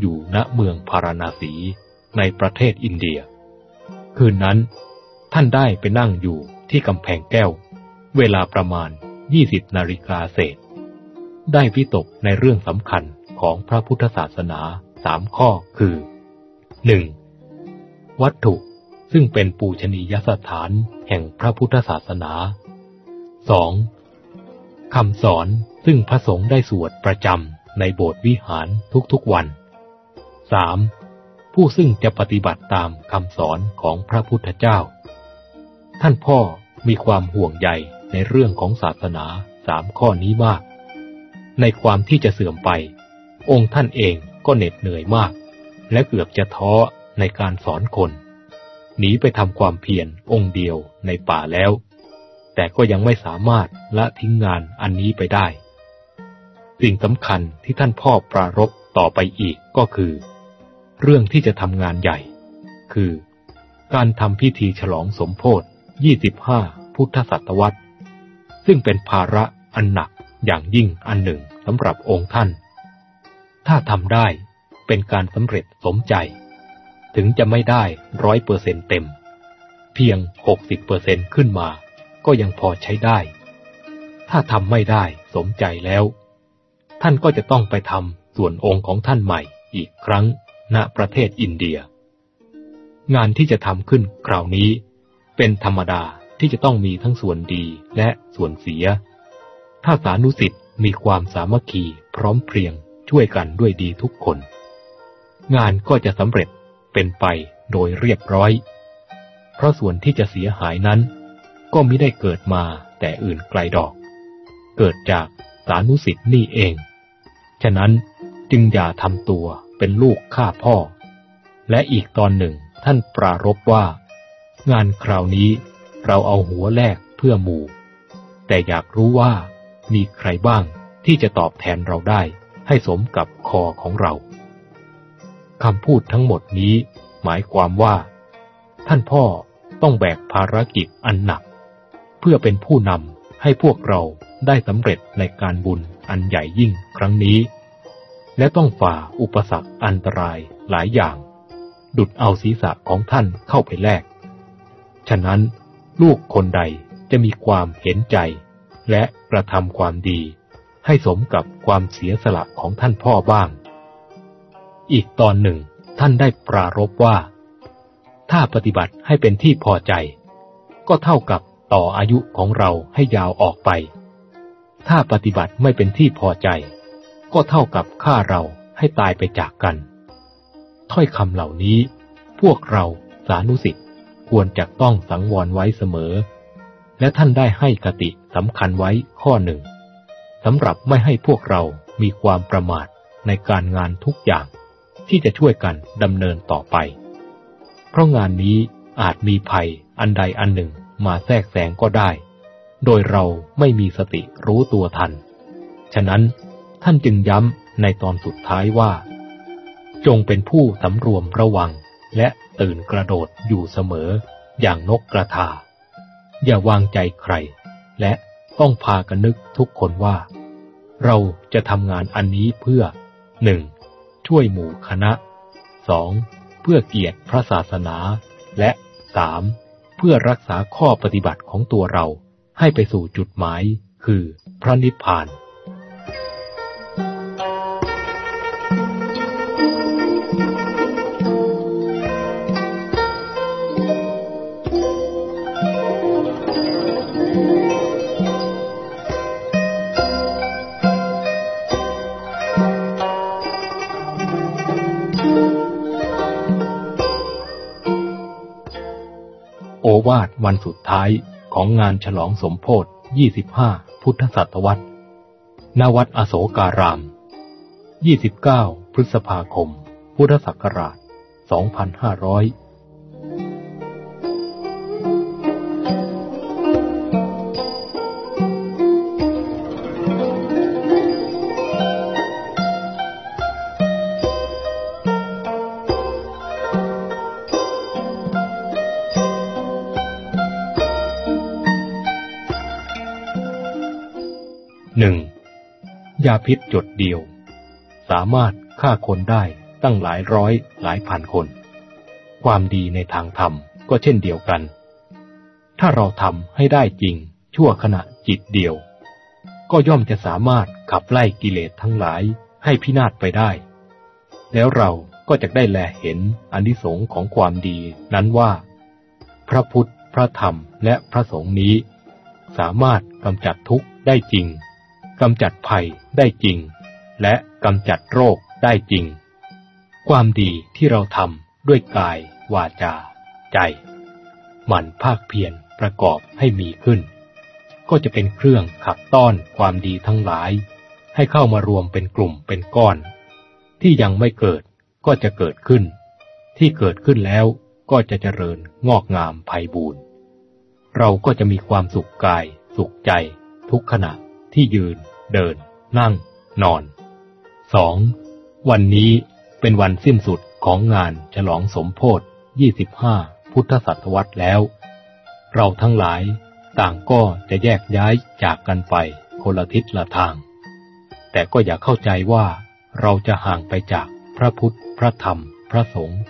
Speaker 1: อยู่ณเมืองพาราณสีในประเทศอินเดีย คืนนั้น ท่านได้ไปนั่งอยู่ที่กำแพงแก้ว เวลาประมาณ 20 นาฬิกาเศษ ได้วิตกในเรื่องสำคัญของพระพุทธศาสนาสามข้อคือหนึ่งวัตถุซึ่งเป็นปูชนียสถานแห่งพระพุทธศาสนาสองคำสอนซึ่งพระสงฆ์ได้สวดประจำในโบสถ์วิหารทุกๆวันสามผู้ซึ่งจะปฏิบัติตามคำสอนของพระพุทธเจ้า ท่านพ่อมีความห่วงใยในเรื่องของศาสนาสามข้อนี้มาก ในความที่จะเสื่อมไป องค์ท่านเองก็เหน็ดเหนื่อยมาก และเกือบจะท้อในการสอนคน หนีไปทำความเพียรองค์เดียวในป่าแล้ว แต่ก็ยังไม่สามารถละทิ้งงานอันนี้ไปได้ สิ่งสำคัญที่ท่านพ่อปรารบต่อไปอีกก็คือ เรื่องที่จะทำงานใหญ่ คือ การทำพิธีฉลองสมโพธิ25 พุทธศตวรรษ ซึ่งเป็นภาระอันหนัก อย่างยิ่งอันหนึ่งสำหรับองค์ท่าน ถ้าทำได้เป็นการสำเร็จสมใจ ถึงจะไม่ได้ร้อยเปอร์เซ็นเต็ม เพียงหกสิบเปอร์เซ็นขึ้นมา ก็ยังพอใช้ได้ ถ้าทำไม่ได้สมใจแล้ว ท่านก็จะต้องไปทำส่วนองค์ของท่านใหม่อีกครั้งณประเทศอินเดีย งานที่จะทำขึ้นคราวนี้ เป็นธรรมดาที่จะต้องมีทั้งส่วนดีและส่วนเสีย ถ้าสานุสิทธิ์มีความสามัคคีพร้อมเพรียงช่วยกันด้วยดีทุกคน งานก็จะสำเร็จเป็นไปโดยเรียบร้อย เพราะส่วนที่จะเสียหายนั้น ก็ไม่ได้เกิดมาแต่อื่นไกลดอก เกิดจากสานุสิทธิ์นี่เอง ฉะนั้นจึงอย่าทำตัวเป็นลูกข้าพ่อ และอีกตอนหนึ่งท่านปรารบว่า งานคราวนี้เราเอาหัวแลกเพื่อหมู่ แต่อยากรู้ว่า มีใครบ้างที่จะตอบแทนเราได้ ให้สมกับคอของเราคำพูดทั้งหมดนี้หมายความว่า ท่านพ่อต้องแบกภารกิจอันหนัก เพื่อเป็นผู้นำให้พวกเราได้สำเร็จในการบุญอันใหญ่ยิ่งครั้งนี้ และต้องฝ่าอุปสรรคอันตรายหลายอย่าง ดุดเอาศีรษะของท่านเข้าไปแลก ฉะนั้นลูกคนใดจะมีความเห็นใจ และกระทำความดี ให้สมกับความเสียสละของท่านพ่อบ้าง อีกตอนหนึ่ง ท่านได้ปรารบว่า ถ้าปฏิบัติให้เป็นที่พอใจ ก็เท่ากับต่ออายุของเราให้ยาวออกไป ถ้าปฏิบัติไม่เป็นที่พอใจ ก็เท่ากับฆ่าเราให้ตายไปจากกัน ถ้อยคำเหล่านี้ พวกเราสานุสิทธิ์ควรจะต้องสังวรไว้เสมอ และท่านได้ให้กติสำคัญไว้ข้อหนึ่งสำหรับไม่ให้พวกเรามีความประมาทในการงานทุกอย่าง ที่จะช่วยกันดำเนินต่อไป เพราะงานนี้อาจมีภัยอันใดอันหนึ่งมาแทรกแซงก็ได้ โดยเราไม่มีสติรู้ตัวทัน ฉะนั้นท่านจึงย้ำในตอนสุดท้ายว่า จงเป็นผู้สำรวมระวังและตื่นกระโดดอยู่เสมออย่างนกกระทา อย่าวางใจใคร และต้องพากันนึกทุกคนว่า เราจะทำงานอันนี้เพื่อหนึ่งช่วยหมู่คณะสองเพื่อเกียรติพระศาสนา และสามเพื่อรักษาข้อปฏิบัติของตัวเราให้ไปสู่จุดหมาย คือพระนิพพาน วาดวันสุดท้ายของงานฉลองสมโพธิ25 พุทธศตวรรษณวัดอโศการาม 29 พฤษภาคม พุทธศักราช 2500 ยาพิษจดเดียว สามารถฆ่าคนได้ตั้งหลายร้อยหลายพันคน ความดีในทางธรรมก็เช่นเดียวกัน ถ้าเราทำให้ได้จริงชั่วขณะจิตเดียว ก็ย่อมจะสามารถขับไล่กิเลสทั้งหลายให้พินาศไปได้ แล้วเราก็จะได้แลเห็นอนิสงค์ของความดีนั้นว่า พระพุทธ พระธรรมและพระสงฆ์นี้ สามารถกำจัดทุกข์ได้จริง กำจัดภัยได้จริง และกำจัดโรคได้จริง ความดีที่เราทำด้วยกาย วาจา ใจ หมั่นภาคเพียรประกอบให้มีขึ้น ก็จะเป็นเครื่องขับต้อนความดีทั้งหลาย ให้เข้ามารวมเป็นกลุ่มเป็นก้อน ที่ยังไม่เกิดก็จะเกิดขึ้น ที่เกิดขึ้นแล้วก็จะเจริญงอกงามไพ่บูรณ์เราก็จะมีความสุขกาย สุขใจ ทุกขณะ ที่ยืน เดิน นั่ง นอนสองวันนี้เป็นวันสิ้นสุดของงานฉลองสมโพธิ25 พุทธศตวรรษแล้ว เราทั้งหลายต่างก็จะแยกย้ายจากกันไปคนละทิศละทาง แต่ก็อย่าเข้าใจว่าเราจะห่างไปจากพระพุทธ พระธรรม พระสงฆ์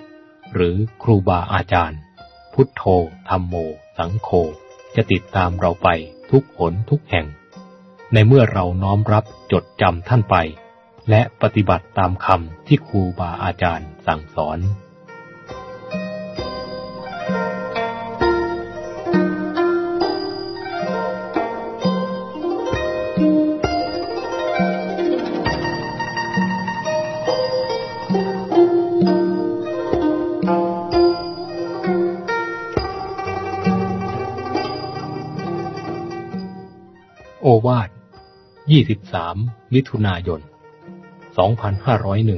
Speaker 1: หรือครูบาอาจารย์ พุทโธธรรมโม สังโฆ จะติดตามเราไปทุกหนทุกแห่ง ในเมื่อเราน้อมรับจดจำท่านไป และปฏิบัติตามคำที่ครูบาอาจารย์สั่งสอนโอวาท 23 มิถุนายน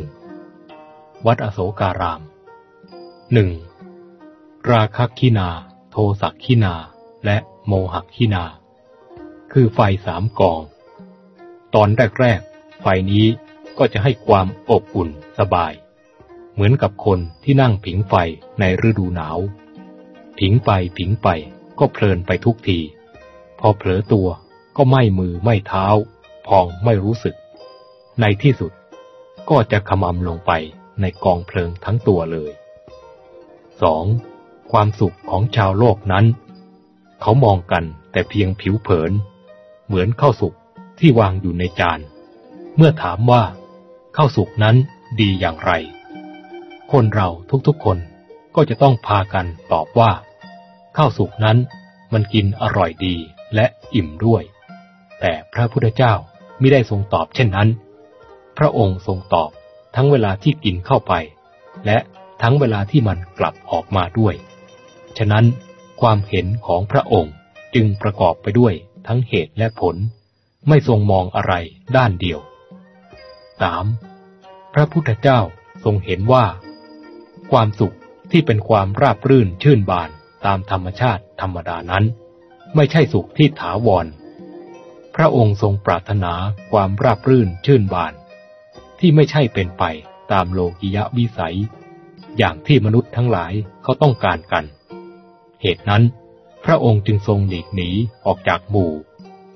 Speaker 1: 2501 วัดอโศการาม 1. ราคคินา โทสักคินา และโมหักคินา คือไฟสามกอง ตอนแรกๆ ไฟนี้ก็จะให้ความอบอุ่นสบาย เหมือนกับคนที่นั่งผิงไฟในฤดูหนาว ผิงไปผิงไปก็เพลินไปทุกที พอเผลอตัวก็ไม่มือไม่เท้า พองไม่รู้สึก ในที่สุดก็จะขมำลงไปในกองเพลิงทั้งตัวเลย 2. ความสุขของชาวโลกนั้น เขามองกันแต่เพียงผิวเผิน เหมือนข้าวสุกที่วางอยู่ในจาน เมื่อถามว่าข้าวสุกนั้นดีอย่างไร คนเราทุกๆคนก็จะต้องพากันตอบว่า ข้าวสุกนั้นมันกินอร่อยดีและอิ่มด้วย แต่พระพุทธเจ้า ม่ได้ทรงตอบเช่นนั้น พระองค์ทรงตอบทั้งเวลาที่กินเข้าไป และทั้งเวลาที่มันกลับออกมาด้วย ฉะนั้นความเห็นของพระองค์จึงประกอบไปด้วยทั้งเหตุและผล ไม่ทรงมองอะไรด้านเดียว 3. พระพุทธเจ้าทรงเห็นว่า ความสุขที่เป็นความราบรื่นชื่นบานตามธรรมชาติธรรมดานั้น ไม่ใช่สุขที่ถาวร พระองค์ทรงปรารถนาความราบรื่นชื่นบาน ที่ไม่ใช่เป็นไปตามโลกิยะวิสัย อย่างที่มนุษย์ทั้งหลายเขาต้องการกัน เหตุนั้น พระองค์จึงทรงหลีกหนีออกจากหมู่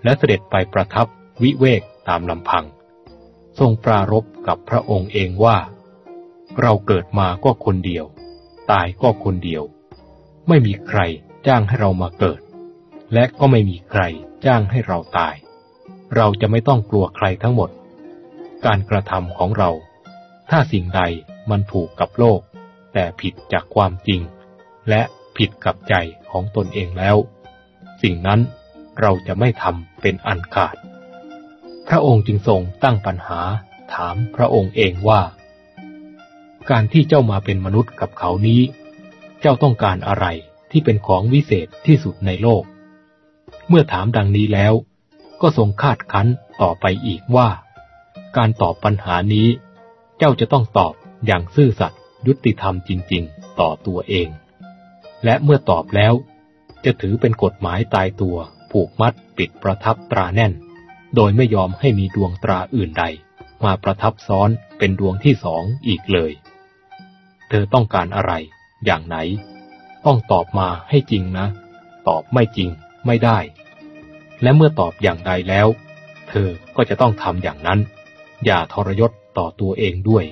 Speaker 1: และเสด็จไปประทับวิเวกตามลำพัง ทรงปรารบกับพระองค์เองว่า เราเกิดมาก็คนเดียว ตายก็คนเดียว ไม่มีใครจ้างให้เรามาเกิด และก็ไม่มีใครจ้างให้เราตาย เราจะไม่ต้องกลัวใครทั้งหมด การกระทำของเรา ถ้าสิ่งใดมันถูกกับโลก แต่ผิดจากความจริง และผิดกับใจของตนเองแล้ว สิ่งนั้นเราจะไม่ทำเป็นอันขาด พระองค์จึงทรงตั้งปัญหาถามพระองค์เองว่า การที่เจ้ามาเป็นมนุษย์กับเขานี้ เจ้าต้องการอะไรที่เป็นของวิเศษที่สุดในโลก เมื่อถามดังนี้แล้ว ก็ทรงคาดคั้นต่อไปอีกว่า การตอบปัญหานี้ เจ้าจะต้องตอบอย่างซื่อสัตย์ยุติธรรมจริง ๆ ต่อตัวเอง และเมื่อตอบแล้ว จะถือเป็นกฎหมายตายตัว ผูกมัดปิดประทับตราแน่น โดยไม่ยอมให้มีดวงตราอื่นใด มาประทับซ้อนเป็นดวงที่สองอีกเลย เธอต้องการอะไร อย่างไหน ต้องตอบมาให้จริงนะ ตอบไม่จริงไม่ได้ และเมื่อตอบอย่างใดแล้ว เธอก็จะต้องทำอย่างนั้น อย่าทรยศต่อตัวเองด้วย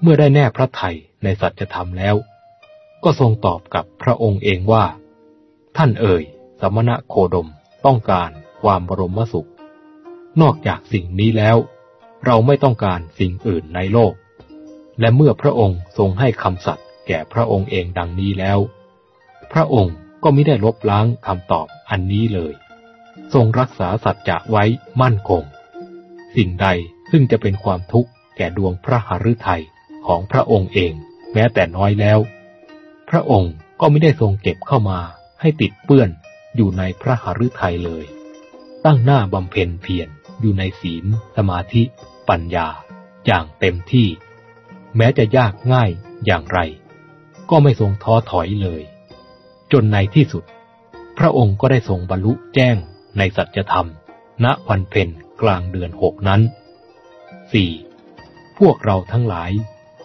Speaker 1: เมื่อได้แน่พระไทยในสัจธรรมแล้ว ก็ทรงตอบกับพระองค์เองว่า ท่านเอ่ย สมณะโคดมต้องการความบรมสุข นอกจากสิ่งนี้แล้ว เราไม่ต้องการสิ่งอื่นในโลก และเมื่อพระองค์ทรงให้คำสัตย์แก่พระองค์เองดังนี้แล้ว พระองค์ก็ไม่ได้ลบล้างคำตอบอันนี้เลย ทรงรักษาสัจจะไว้มั่นคง สิ่งใดซึ่งจะเป็นความทุกข์แก่ดวงพระหฤทัยของพระองค์เองแม้แต่น้อยแล้ว พระองค์ก็ไม่ได้ทรงเก็บเข้ามาให้ติดเปื้อนอยู่ในพระหฤทัยเลย ตั้งหน้าบำเพ็ญเพียรอยู่ในศีล สมาธิ ปัญญา อย่างเต็มที่ แม้จะยากง่ายอย่างไร ก็ไม่ทรงท้อถอยเลย จนในที่สุด พระองค์ก็ได้ทรงบรรลุแจ้ง ในสัจธรรม ณวันเพ็ญกลางเดือนหกนั้น 4. พวกเราทั้งหลาย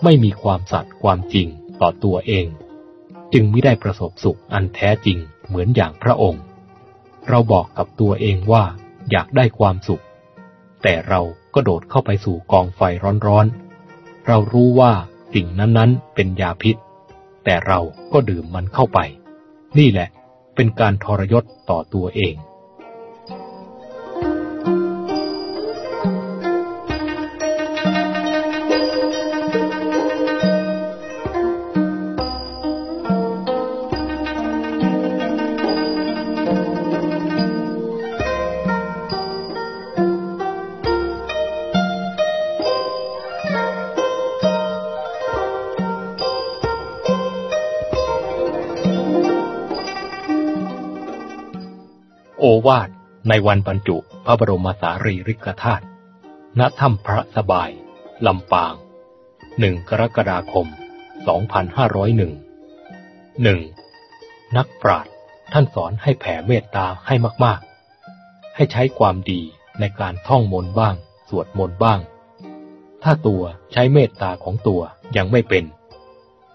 Speaker 1: ไม่มีความสัตย์ความจริงต่อตัวเอง จึงไม่ได้ประสบสุขอันแท้จริงเหมือนอย่างพระองค์ เราบอกกับตัวเองว่าอยากได้ความสุข แต่เราก็โดดเข้าไปสู่กองไฟร้อนๆ เรารู้ว่าสิ่งนั้นๆ เป็นยาพิษ แต่เราก็ดื่มมันเข้าไป นี่แหละเป็นการทรยศต่อตัวเอง วาทในวันบรรจุพระบรมสารีริกธาตุ ณ ถ้ำพระสบาย ลำปางหนึ่งกรกฎาคม 2501หนึ่งนักปราชญ์ท่านสอนให้แผ่เมตตาให้มาก ๆ ให้ใช้ความดีในการท่องมนต์บ้าง สวดมนต์บ้าง ถ้าตัวใช้เมตตาของตัวยังไม่เป็น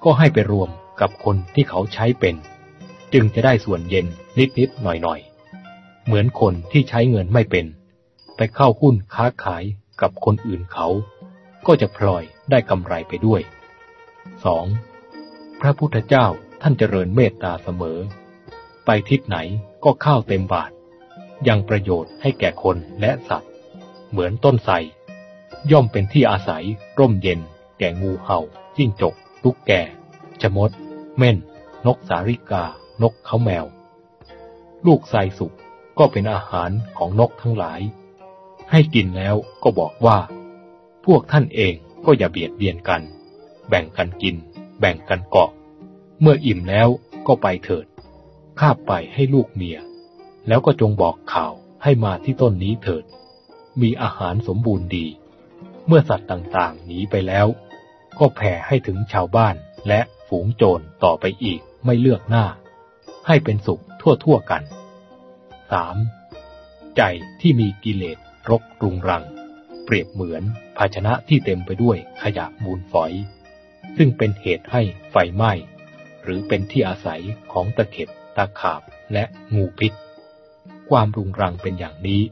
Speaker 1: ก็ให้ไปรวมกับคนที่เขาใช้เป็น จึงจะได้ส่วนเย็นนิด ๆ หน่อย ๆ เหมือนคนที่ใช้เงินไม่เป็น ไปเข้าหุ้นค้าขายกับคนอื่นเขา ก็จะพลอยได้กำไรไปด้วย 2. พระพุทธเจ้าท่านเจริญเมตตาเสมอ ไปทิศไหนก็ข้าวเต็มบาท ยังประโยชน์ให้แก่คนและสัตว์ เหมือนต้นไทรย่อมเป็นที่อาศัยร่มเย็น แก่งูเห่าจิ้งจกตุ๊กแกชมด เม่น นกสาริกา นกเขาแมว ลูกไทรสุก ก็เป็นอาหารของนกทั้งหลาย ให้กินแล้วก็บอกว่า พวกท่านเองก็อย่าเบียดเบียนกัน แบ่งกันกิน แบ่งกันเกาะ เมื่ออิ่มแล้วก็ไปเถิด ข้าไปให้ลูกเมีย แล้วก็จงบอกข่าวให้มาที่ต้นนี้เถิด มีอาหารสมบูรณ์ดี เมื่อสัตว์ต่างๆหนีไปแล้ว ก็แผ่ให้ถึงชาวบ้านและฝูงโจรต่อไปอีกไม่เลือกหน้า ให้เป็นสุขทั่วๆกัน 3. ใจที่มีกิเลสรกรุงรัง เปรียบเหมือนภาชนะที่เต็มไปด้วยขยะมูลฝอย ซึ่งเป็นเหตุให้ไฟไหม้ หรือเป็นที่อาศัยของตะเข็บตะขาบและงูพิษ ความรุงรังเป็นอย่างนี้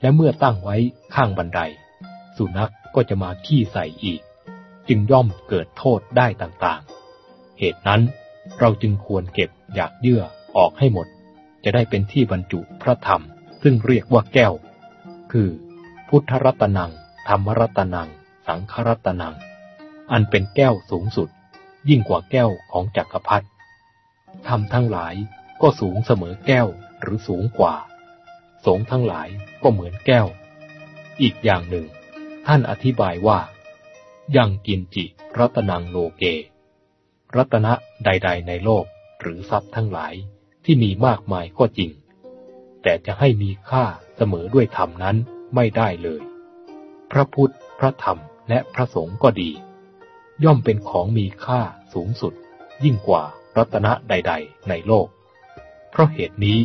Speaker 1: และเมื่อตั้งไว้ข้างบันได สุนัขกก็จะมาขี้ใส่อีก จึงย่อมเกิดโทษได้ต่างๆ เหตุนั้นเราจึงควรเก็บอยากเยื่อออกให้หมด จะได้เป็นที่บรรจุพระธรรม ซึ่งเรียกว่าแก้ว คือ พุทธรัตนัง ธรรมรัตนัง สังฆรัตนัง อันเป็นแก้วสูงสุด ยิ่งกว่าแก้วของจักรพรรดิธรรมทั้งหลายก็สูงเสมอแก้วหรือสูงกว่า สงทั้งหลายก็เหมือนแก้ว อีกอย่างหนึ่ง ท่านอธิบายว่า ยังกินจิรัตนังโลเก รัตนะใด ๆ ในโลกหรือทรัพย์ทั้งหลาย ที่มีมากมายก็จริง แต่จะให้มีค่าเสมอด้วยธรรมนั้นไม่ได้เลย พระพุทธ พระธรรม และพระสงฆ์ก็ดี ย่อมเป็นของมีค่าสูงสุด ยิ่งกว่ารัตนะใด ๆ ในโลก เพราะเหตุนี้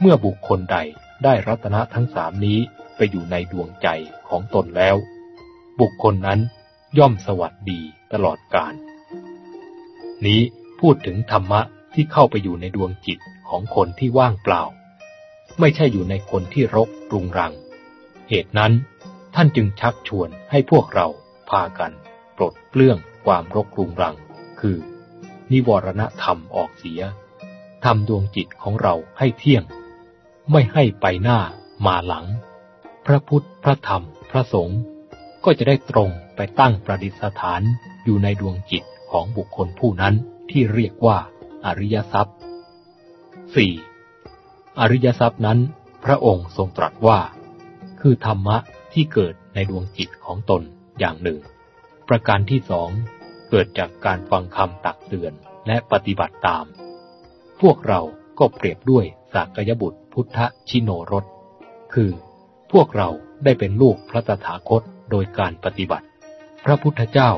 Speaker 1: เมื่อบุคคลใดได้รัตนะทั้งสามนี้ไปอยู่ในดวงใจของตนแล้ว บุคคลนั้นย่อมสวัสดีตลอดกาลนี้พูดถึงธรรมะ ที่เข้าไปอยู่ในดวงจิตของคนที่ว่างเปล่า ไม่ใช่อยู่ในคนที่รกรุงรัง เหตุนั้น ท่านจึงชักชวนให้พวกเราพากัน ปลดเปลื้องความรกรุงรัง คือ นิวรณธรรมออกเสียทำดวงจิตของเราให้เที่ยง ไม่ให้ไปหน้ามาหลัง พระพุทธพระธรรมพระสงฆ์ก็จะได้ตรงไปตั้งประดิษฐานอยู่ในดวงจิตของบุคคลผู้นั้นที่เรียกว่า อริยทรัพย์ 4. อริยทรัพย์นั้น พระองค์ทรงตรัสว่า คือธรรมะที่เกิดในดวงจิตของตนอย่างหนึ่ง ประการที่สองเกิดจากการฟังคำตักเตือนและปฏิบัติตาม พวกเราก็เปรียบด้วยสากยบุตรพุทธชิโนรส คือ พวกเราได้เป็นลูกพระตถาคตโดยการปฏิบัติ พระพุทธเจ้า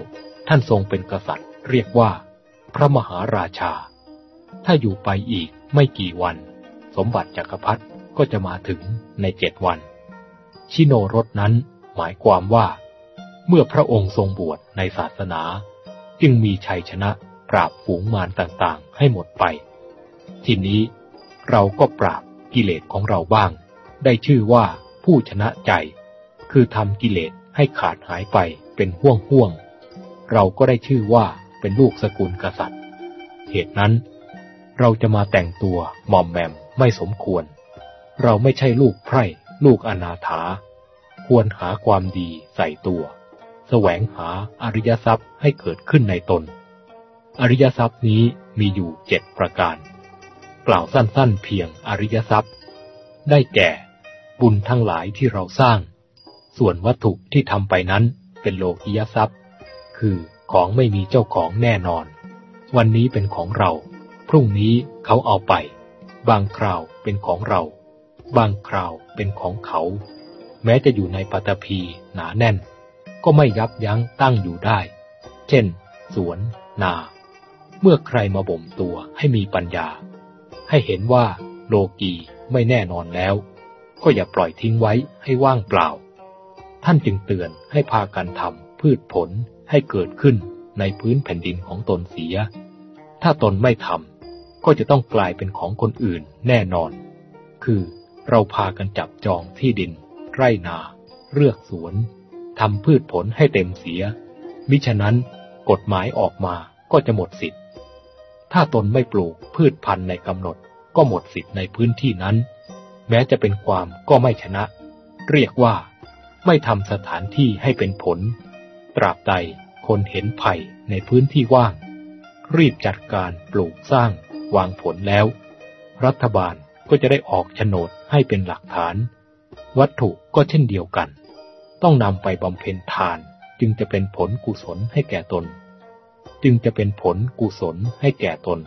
Speaker 1: ท่านทรงเป็นกษัตริย์ เรียกว่า พระมหาราชา ถ้าอยู่ไปอีกไม่กี่วัน สมบัติจักรพรรดิก็จะมาถึงในเจ็ดวัน ชิโนรสนั้นหมายความว่า เมื่อพระองค์ทรงบวชในศาสนา จึงมีชัยชนะปราบฝูงมารต่างๆ ให้หมดไป ทีนี้เราก็ปราบกิเลสของเราบ้าง ได้ชื่อว่าผู้ชนะใจ คือทำกิเลสให้ขาดหายไปเป็นห่วงห่วง เราก็ได้ชื่อว่าเป็นลูกสกุลกษัตริย์ เหตุนั้น เราจะมาแต่งตัวมอมแมมไม่สมควร เราไม่ใช่ลูกไพร่ลูกอนาถา ควรหาความดีใส่ตัวแสวงหาอริยทรัพย์ให้เกิดขึ้นในตน อริยทรัพย์นี้มีอยู่เจ็ดประการ กล่าวสั้นๆเพียงอริยทรัพย์ ได้แก่ บุญทั้งหลายที่เราสร้าง ส่วนวัตถุที่ทำไปนั้นเป็นโลกิยทรัพย์ คือของไม่มีเจ้าของแน่นอน วันนี้เป็นของเรา พรุ่งนี้เขาเอาไป บางคราวเป็นของเรา บางคราวเป็นของเขา แม้จะอยู่ในปัตภีหนาแน่น ก็ไม่ยับยั้งตั้งอยู่ได้ เช่น สวน นา เมื่อใครมาบ่มตัวให้มีปัญญา ให้เห็นว่าโลกีไม่แน่นอนแล้ว ก็อย่าปล่อยทิ้งไว้ให้ว่างเปล่า ท่านจึงเตือนให้พากันทำพืชผลให้เกิดขึ้นในพื้นแผ่นดินของตนเสีย ถ้าตนไม่ทำ ก็จะต้องกลายเป็นของคนอื่นแน่นอน คือเราพากันจับจองที่ดิน ไร่นาเลือกสวนทำพืชผลให้เต็มเสีย มิฉะนั้นกฎหมายออกมาก็จะหมดสิทธิ์ ถ้าตนไม่ปลูกพืชพันธุ์ในกำหนดก็หมดสิทธิ์ในพื้นที่นั้น แม้จะเป็นความก็ไม่ชนะ เรียกว่า ไม่ทำสถานที่ให้เป็นผล ตราบใดคนเห็นไผ่ในพื้นที่ว่าง รีบจัดการปลูกสร้าง วางผลแล้ว รัฐบาลก็จะได้ออกโฉนดให้เป็นหลักฐาน วัตถุก็เช่นเดียวกัน ต้องนำไปบำเพ็ญทานจึงจะเป็นผลกุศลให้แก่ตน จึงจะเป็นผลกุศลให้แก่ตน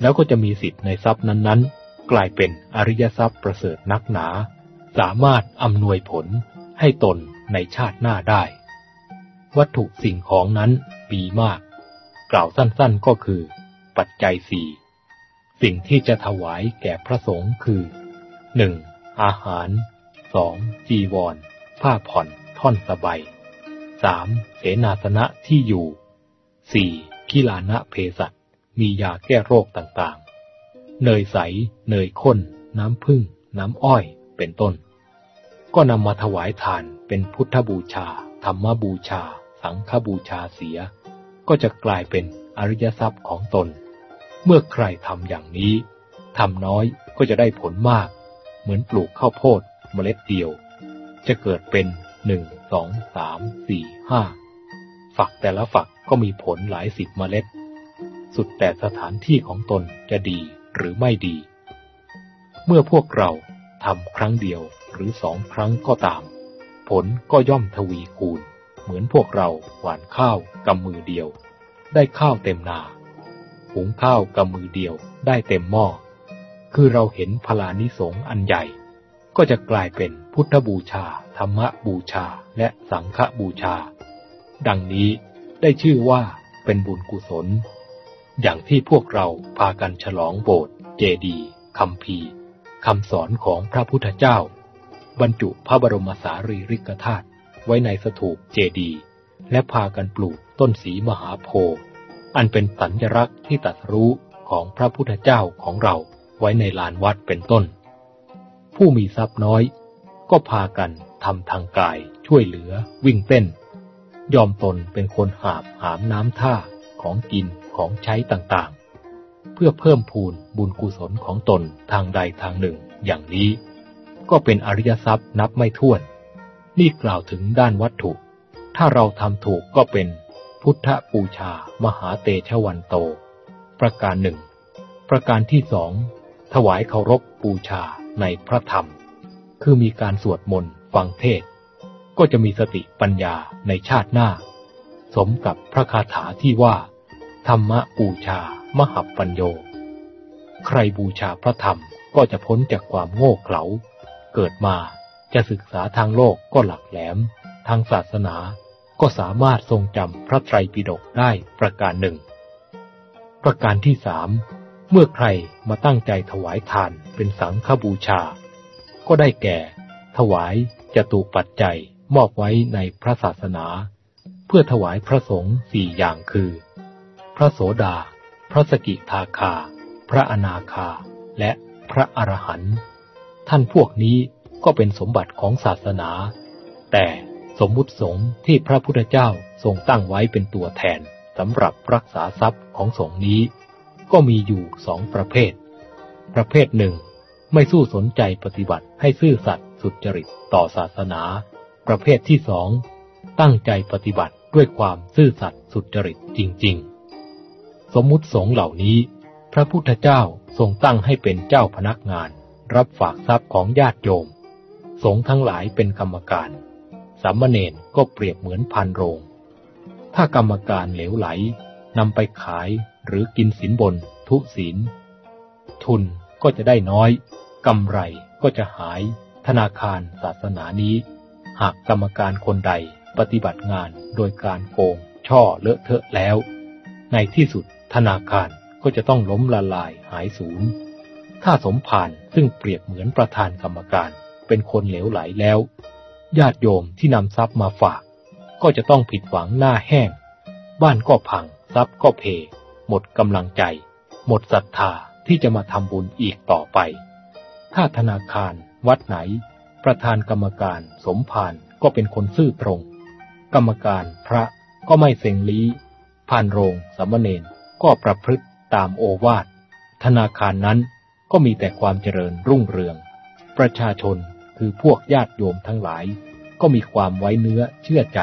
Speaker 1: แล้วก็จะมีสิทธิ์ในทรัพย์นั้นๆ กลายเป็นอริยทรัพย์ประเสริฐนักหนา สามารถอำนวยผลให้ตนในชาติหน้าได้ วัตถุสิ่งของนั้นปีมาก กล่าวสั้นๆก็คือ ปัจจัยสี่ สิ่งที่จะถวายแก่พระสงฆ์คือหนึ่งอาหารสองจีวร ผ้าผ่อนท่อนสบายสามเสนาสนะที่อยู่สี่กิลานะเพสัตมียาแก้โรคต่างๆ เนยใส เนยข้น น้ำผึ้ง น้ำอ้อย เป็นต้น ก็นำมาถวายทานเป็นพุทธบูชา ธรรมบูชา สังฆบูชาเสีย ก็จะกลายเป็นอริยทรัพย์ของตน เมื่อใครทำอย่างนี้ทำน้อยก็จะได้ผลมาก เหมือนปลูกข้าวโพดเมล็ดเดียว จะเกิดเป็นหนึ่งสองสามสี่ห้าฝักแต่ละฝักก็มีผลหลายสิบเมล็ด สุดแต่สถานที่ของตนจะดีหรือไม่ดี เมื่อพวกเราทำครั้งเดียวหรือสองครั้งก็ตาม ผลก็ย่อมทวีคูณ เหมือนพวกเราหว่านข้าวกำมือเดียว ได้ข้าวเต็มนา หุงข้าวกำมือเดียวได้เต็มหม้อ คือเราเห็นพลานิสงอันใหญ่ ก็จะกลายเป็นพุทธบูชา ธรรมบูชา และสังฆบูชา ดังนี้ได้ชื่อว่าเป็นบุญกุศล อย่างที่พวกเราพากันฉลองโบสถ์เจดีย์คำพีคำสอนของพระพุทธเจ้า บรรจุพระบรมสารีริกธาตุไว้ในสถูปเจดีย์และพากันปลูกต้นสีมหาโพธิ์ อันเป็นสัญลักษณ์ที่ตัดรู้ของพระพุทธเจ้าของเราไว้ในลานวัดเป็นต้น ผู้มีทรัพย์น้อย ก็พากันทำทางกายช่วยเหลือวิ่งเต้น ยอมตนเป็นคนหาบหามน้ำท่าของกินของใช้ต่างๆ เพื่อเพิ่มพูนบุญกุศลของตนทางใดทางหนึ่งอย่างนี้ ก็เป็นอริยทรัพย์นับไม่ถ้วน นี่กล่าวถึงด้านวัตถุ ถ้าเราทำถูกก็เป็น พุทธปูชา มหาเตชะวันโต ประการหนึ่ง ประการที่สอง ถวายเคารพปูชาในพระธรรม คือมีการสวดมนต์ฟังเทศ ก็จะมีสติปัญญาในชาติหน้า สมกับพระคาถาที่ว่า ธรรมบูชา มหับปัญโย ใครบูชาพระธรรมก็จะพ้นจากความโง่เขลา เกิดมาจะศึกษาทางโลกก็หลักแหลม ทางศาสนา ก็สามารถทรงจำพระไตรปิฎกได้ประการหนึ่ง ประการที่สามเมื่อใครมาตั้งใจถวายทานเป็นสังฆบูชา ก็ได้แก่ ถวายจตุปัจจัยมอบไว้ในพระศาสนา เพื่อถวายพระสงฆ์สี่อย่างคือ พระโสดา พระสกิทาคา พระอนาคา และพระอรหันต์ท่านพวกนี้ก็เป็นสมบัติของศาสนา แต่ สมมุติสงฆ์ที่พระพุทธเจ้าทรงตั้งไว้เป็นตัวแทนสำหรับรักษาทรัพย์ของสงฆ์นี้ ก็มีอยู่สองประเภท ประเภทหนึ่ง ไม่สู้สนใจปฏิบัติให้ซื่อสัตย์สุจริตต่อศาสนา ประเภทที่สองตั้งใจปฏิบัติด้วยความซื่อสัตย์สุจริตจริง ๆ สมมุติสงฆ์เหล่านี้ พระพุทธเจ้าทรงตั้งให้เป็นเจ้าพนักงาน รับฝากทรัพย์ของญาติโยม สงฆ์ทั้งหลายเป็นกรรมการ สามเณรก็เปรียบเหมือนพันโรง ถ้ากรรมการเหลวไหลนำไปขายหรือกินสินบนทุศีล ทุนก็จะได้น้อยกำไรก็จะหายธนาคารศาสนานี้ หากกรรมการคนใดปฏิบัติงานโดยการโกง ช่อเลอะเทอะแล้ว ในที่สุดธนาคารก็จะต้องล้มละลายหายสูญถ้าสมภารซึ่งเปรียบเหมือนประธานกรรมการเป็นคนเหลวไหลแล้ว ญาติโยมที่นำทรัพย์มาฝาก ก็จะต้องผิดหวังหน้าแห้ง บ้านก็พัง ทรัพย์ก็เพ หมดกำลังใจ หมดศรัทธาที่จะมาทำบุญอีกต่อไป ถ้าธนาคาร วัดไหน ประธานกรรมการ สมภารก็เป็นคนซื่อตรง กรรมการพระก็ไม่เสงลี้พานโรงสมณเณรก็ประพฤติตามโอวาท ธนาคารนั้นก็มีแต่ความเจริญรุ่งเรือง ประชาชน คือพวกญาติโยมทั้งหลาย ก็มีความไว้เนื้อเชื่อใจ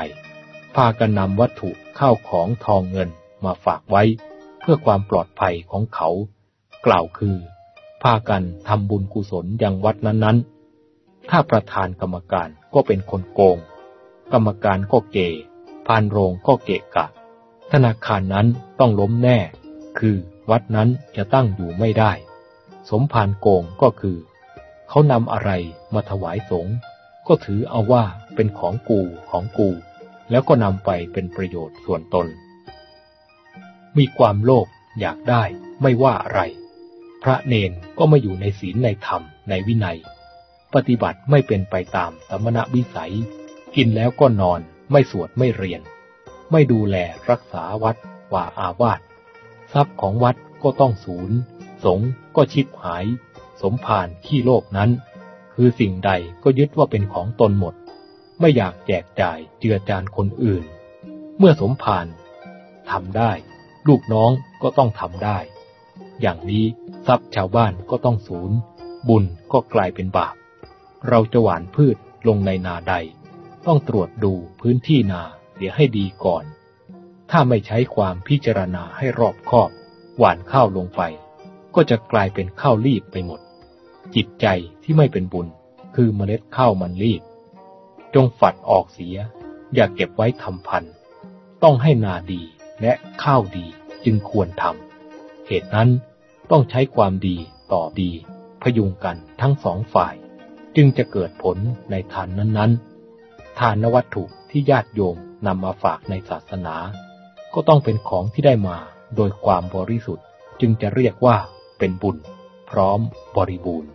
Speaker 1: พากันนำวัตถุข้าวของทองเงินมาฝากไว้ เพื่อความปลอดภัยของเขา กล่าวคือ พากันทำบุญกุศลยังวัดนั้นๆ ถ้าประธานกรรมการก็เป็นคนโกง กรรมการก็เกพานโรงก็เกะกะ ธนาคารนั้นต้องล้มแน่ คือวัดนั้นจะตั้งอยู่ไม่ได้ สมภารโกงก็คือ เขานำอะไรมาถวายสงฆ์ก็ถือเอาว่าเป็นของกูของกู แล้วก็นำไปเป็นประโยชน์ส่วนตน มีความโลภอยากได้ไม่ว่าอะไร พระเนนก็ไม่อยู่ในศีลในธรรมในวินัย ปฏิบัติไม่เป็นไปตามสมณวิสัย กินแล้วก็นอนไม่สวดไม่เรียน ไม่ดูแลรักษาวัดว่าอาวาสทรัพย์ของวัดก็ต้องสูญ สงก็ชิบหาย สมภารขี้โลกนั้น คือสิ่งใดก็ยึดว่าเป็นของตนหมด ไม่อยากแจกจ่ายเจือจานคนอื่น เมื่อสมภารทำได้ ลูกน้องก็ต้องทำได้ อย่างนี้ทรัพย์ชาวบ้านก็ต้องสูญ บุญก็กลายเป็นบาป เราจะหว่านพืชลงในนาใด ต้องตรวจดูพื้นที่นาเสียให้ดีก่อน ถ้าไม่ใช้ความพิจารณาให้รอบคอบ หว่านข้าวลงไป ก็จะกลายเป็นข้าวรีบไปหมด จิตใจที่ไม่เป็นบุญ คือเมล็ดข้าวมันรีบ จงฝัดออกเสีย อย่าเก็บไว้ทำพันธุ์ต้องให้นาดีและข้าวดีจึงควรทำเหตุนั้นต้องใช้ความดีต่อดี พยุงกันทั้งสองฝ่าย จึงจะเกิดผลในทานนั้นๆ ทานวัตถุที่ญาติโยมนำมาฝากในศาสนา ก็ต้องเป็นของที่ได้มาโดยความบริสุทธิ์ จึงจะเรียกว่าเป็นบุญ พร้อมบริบูรณ์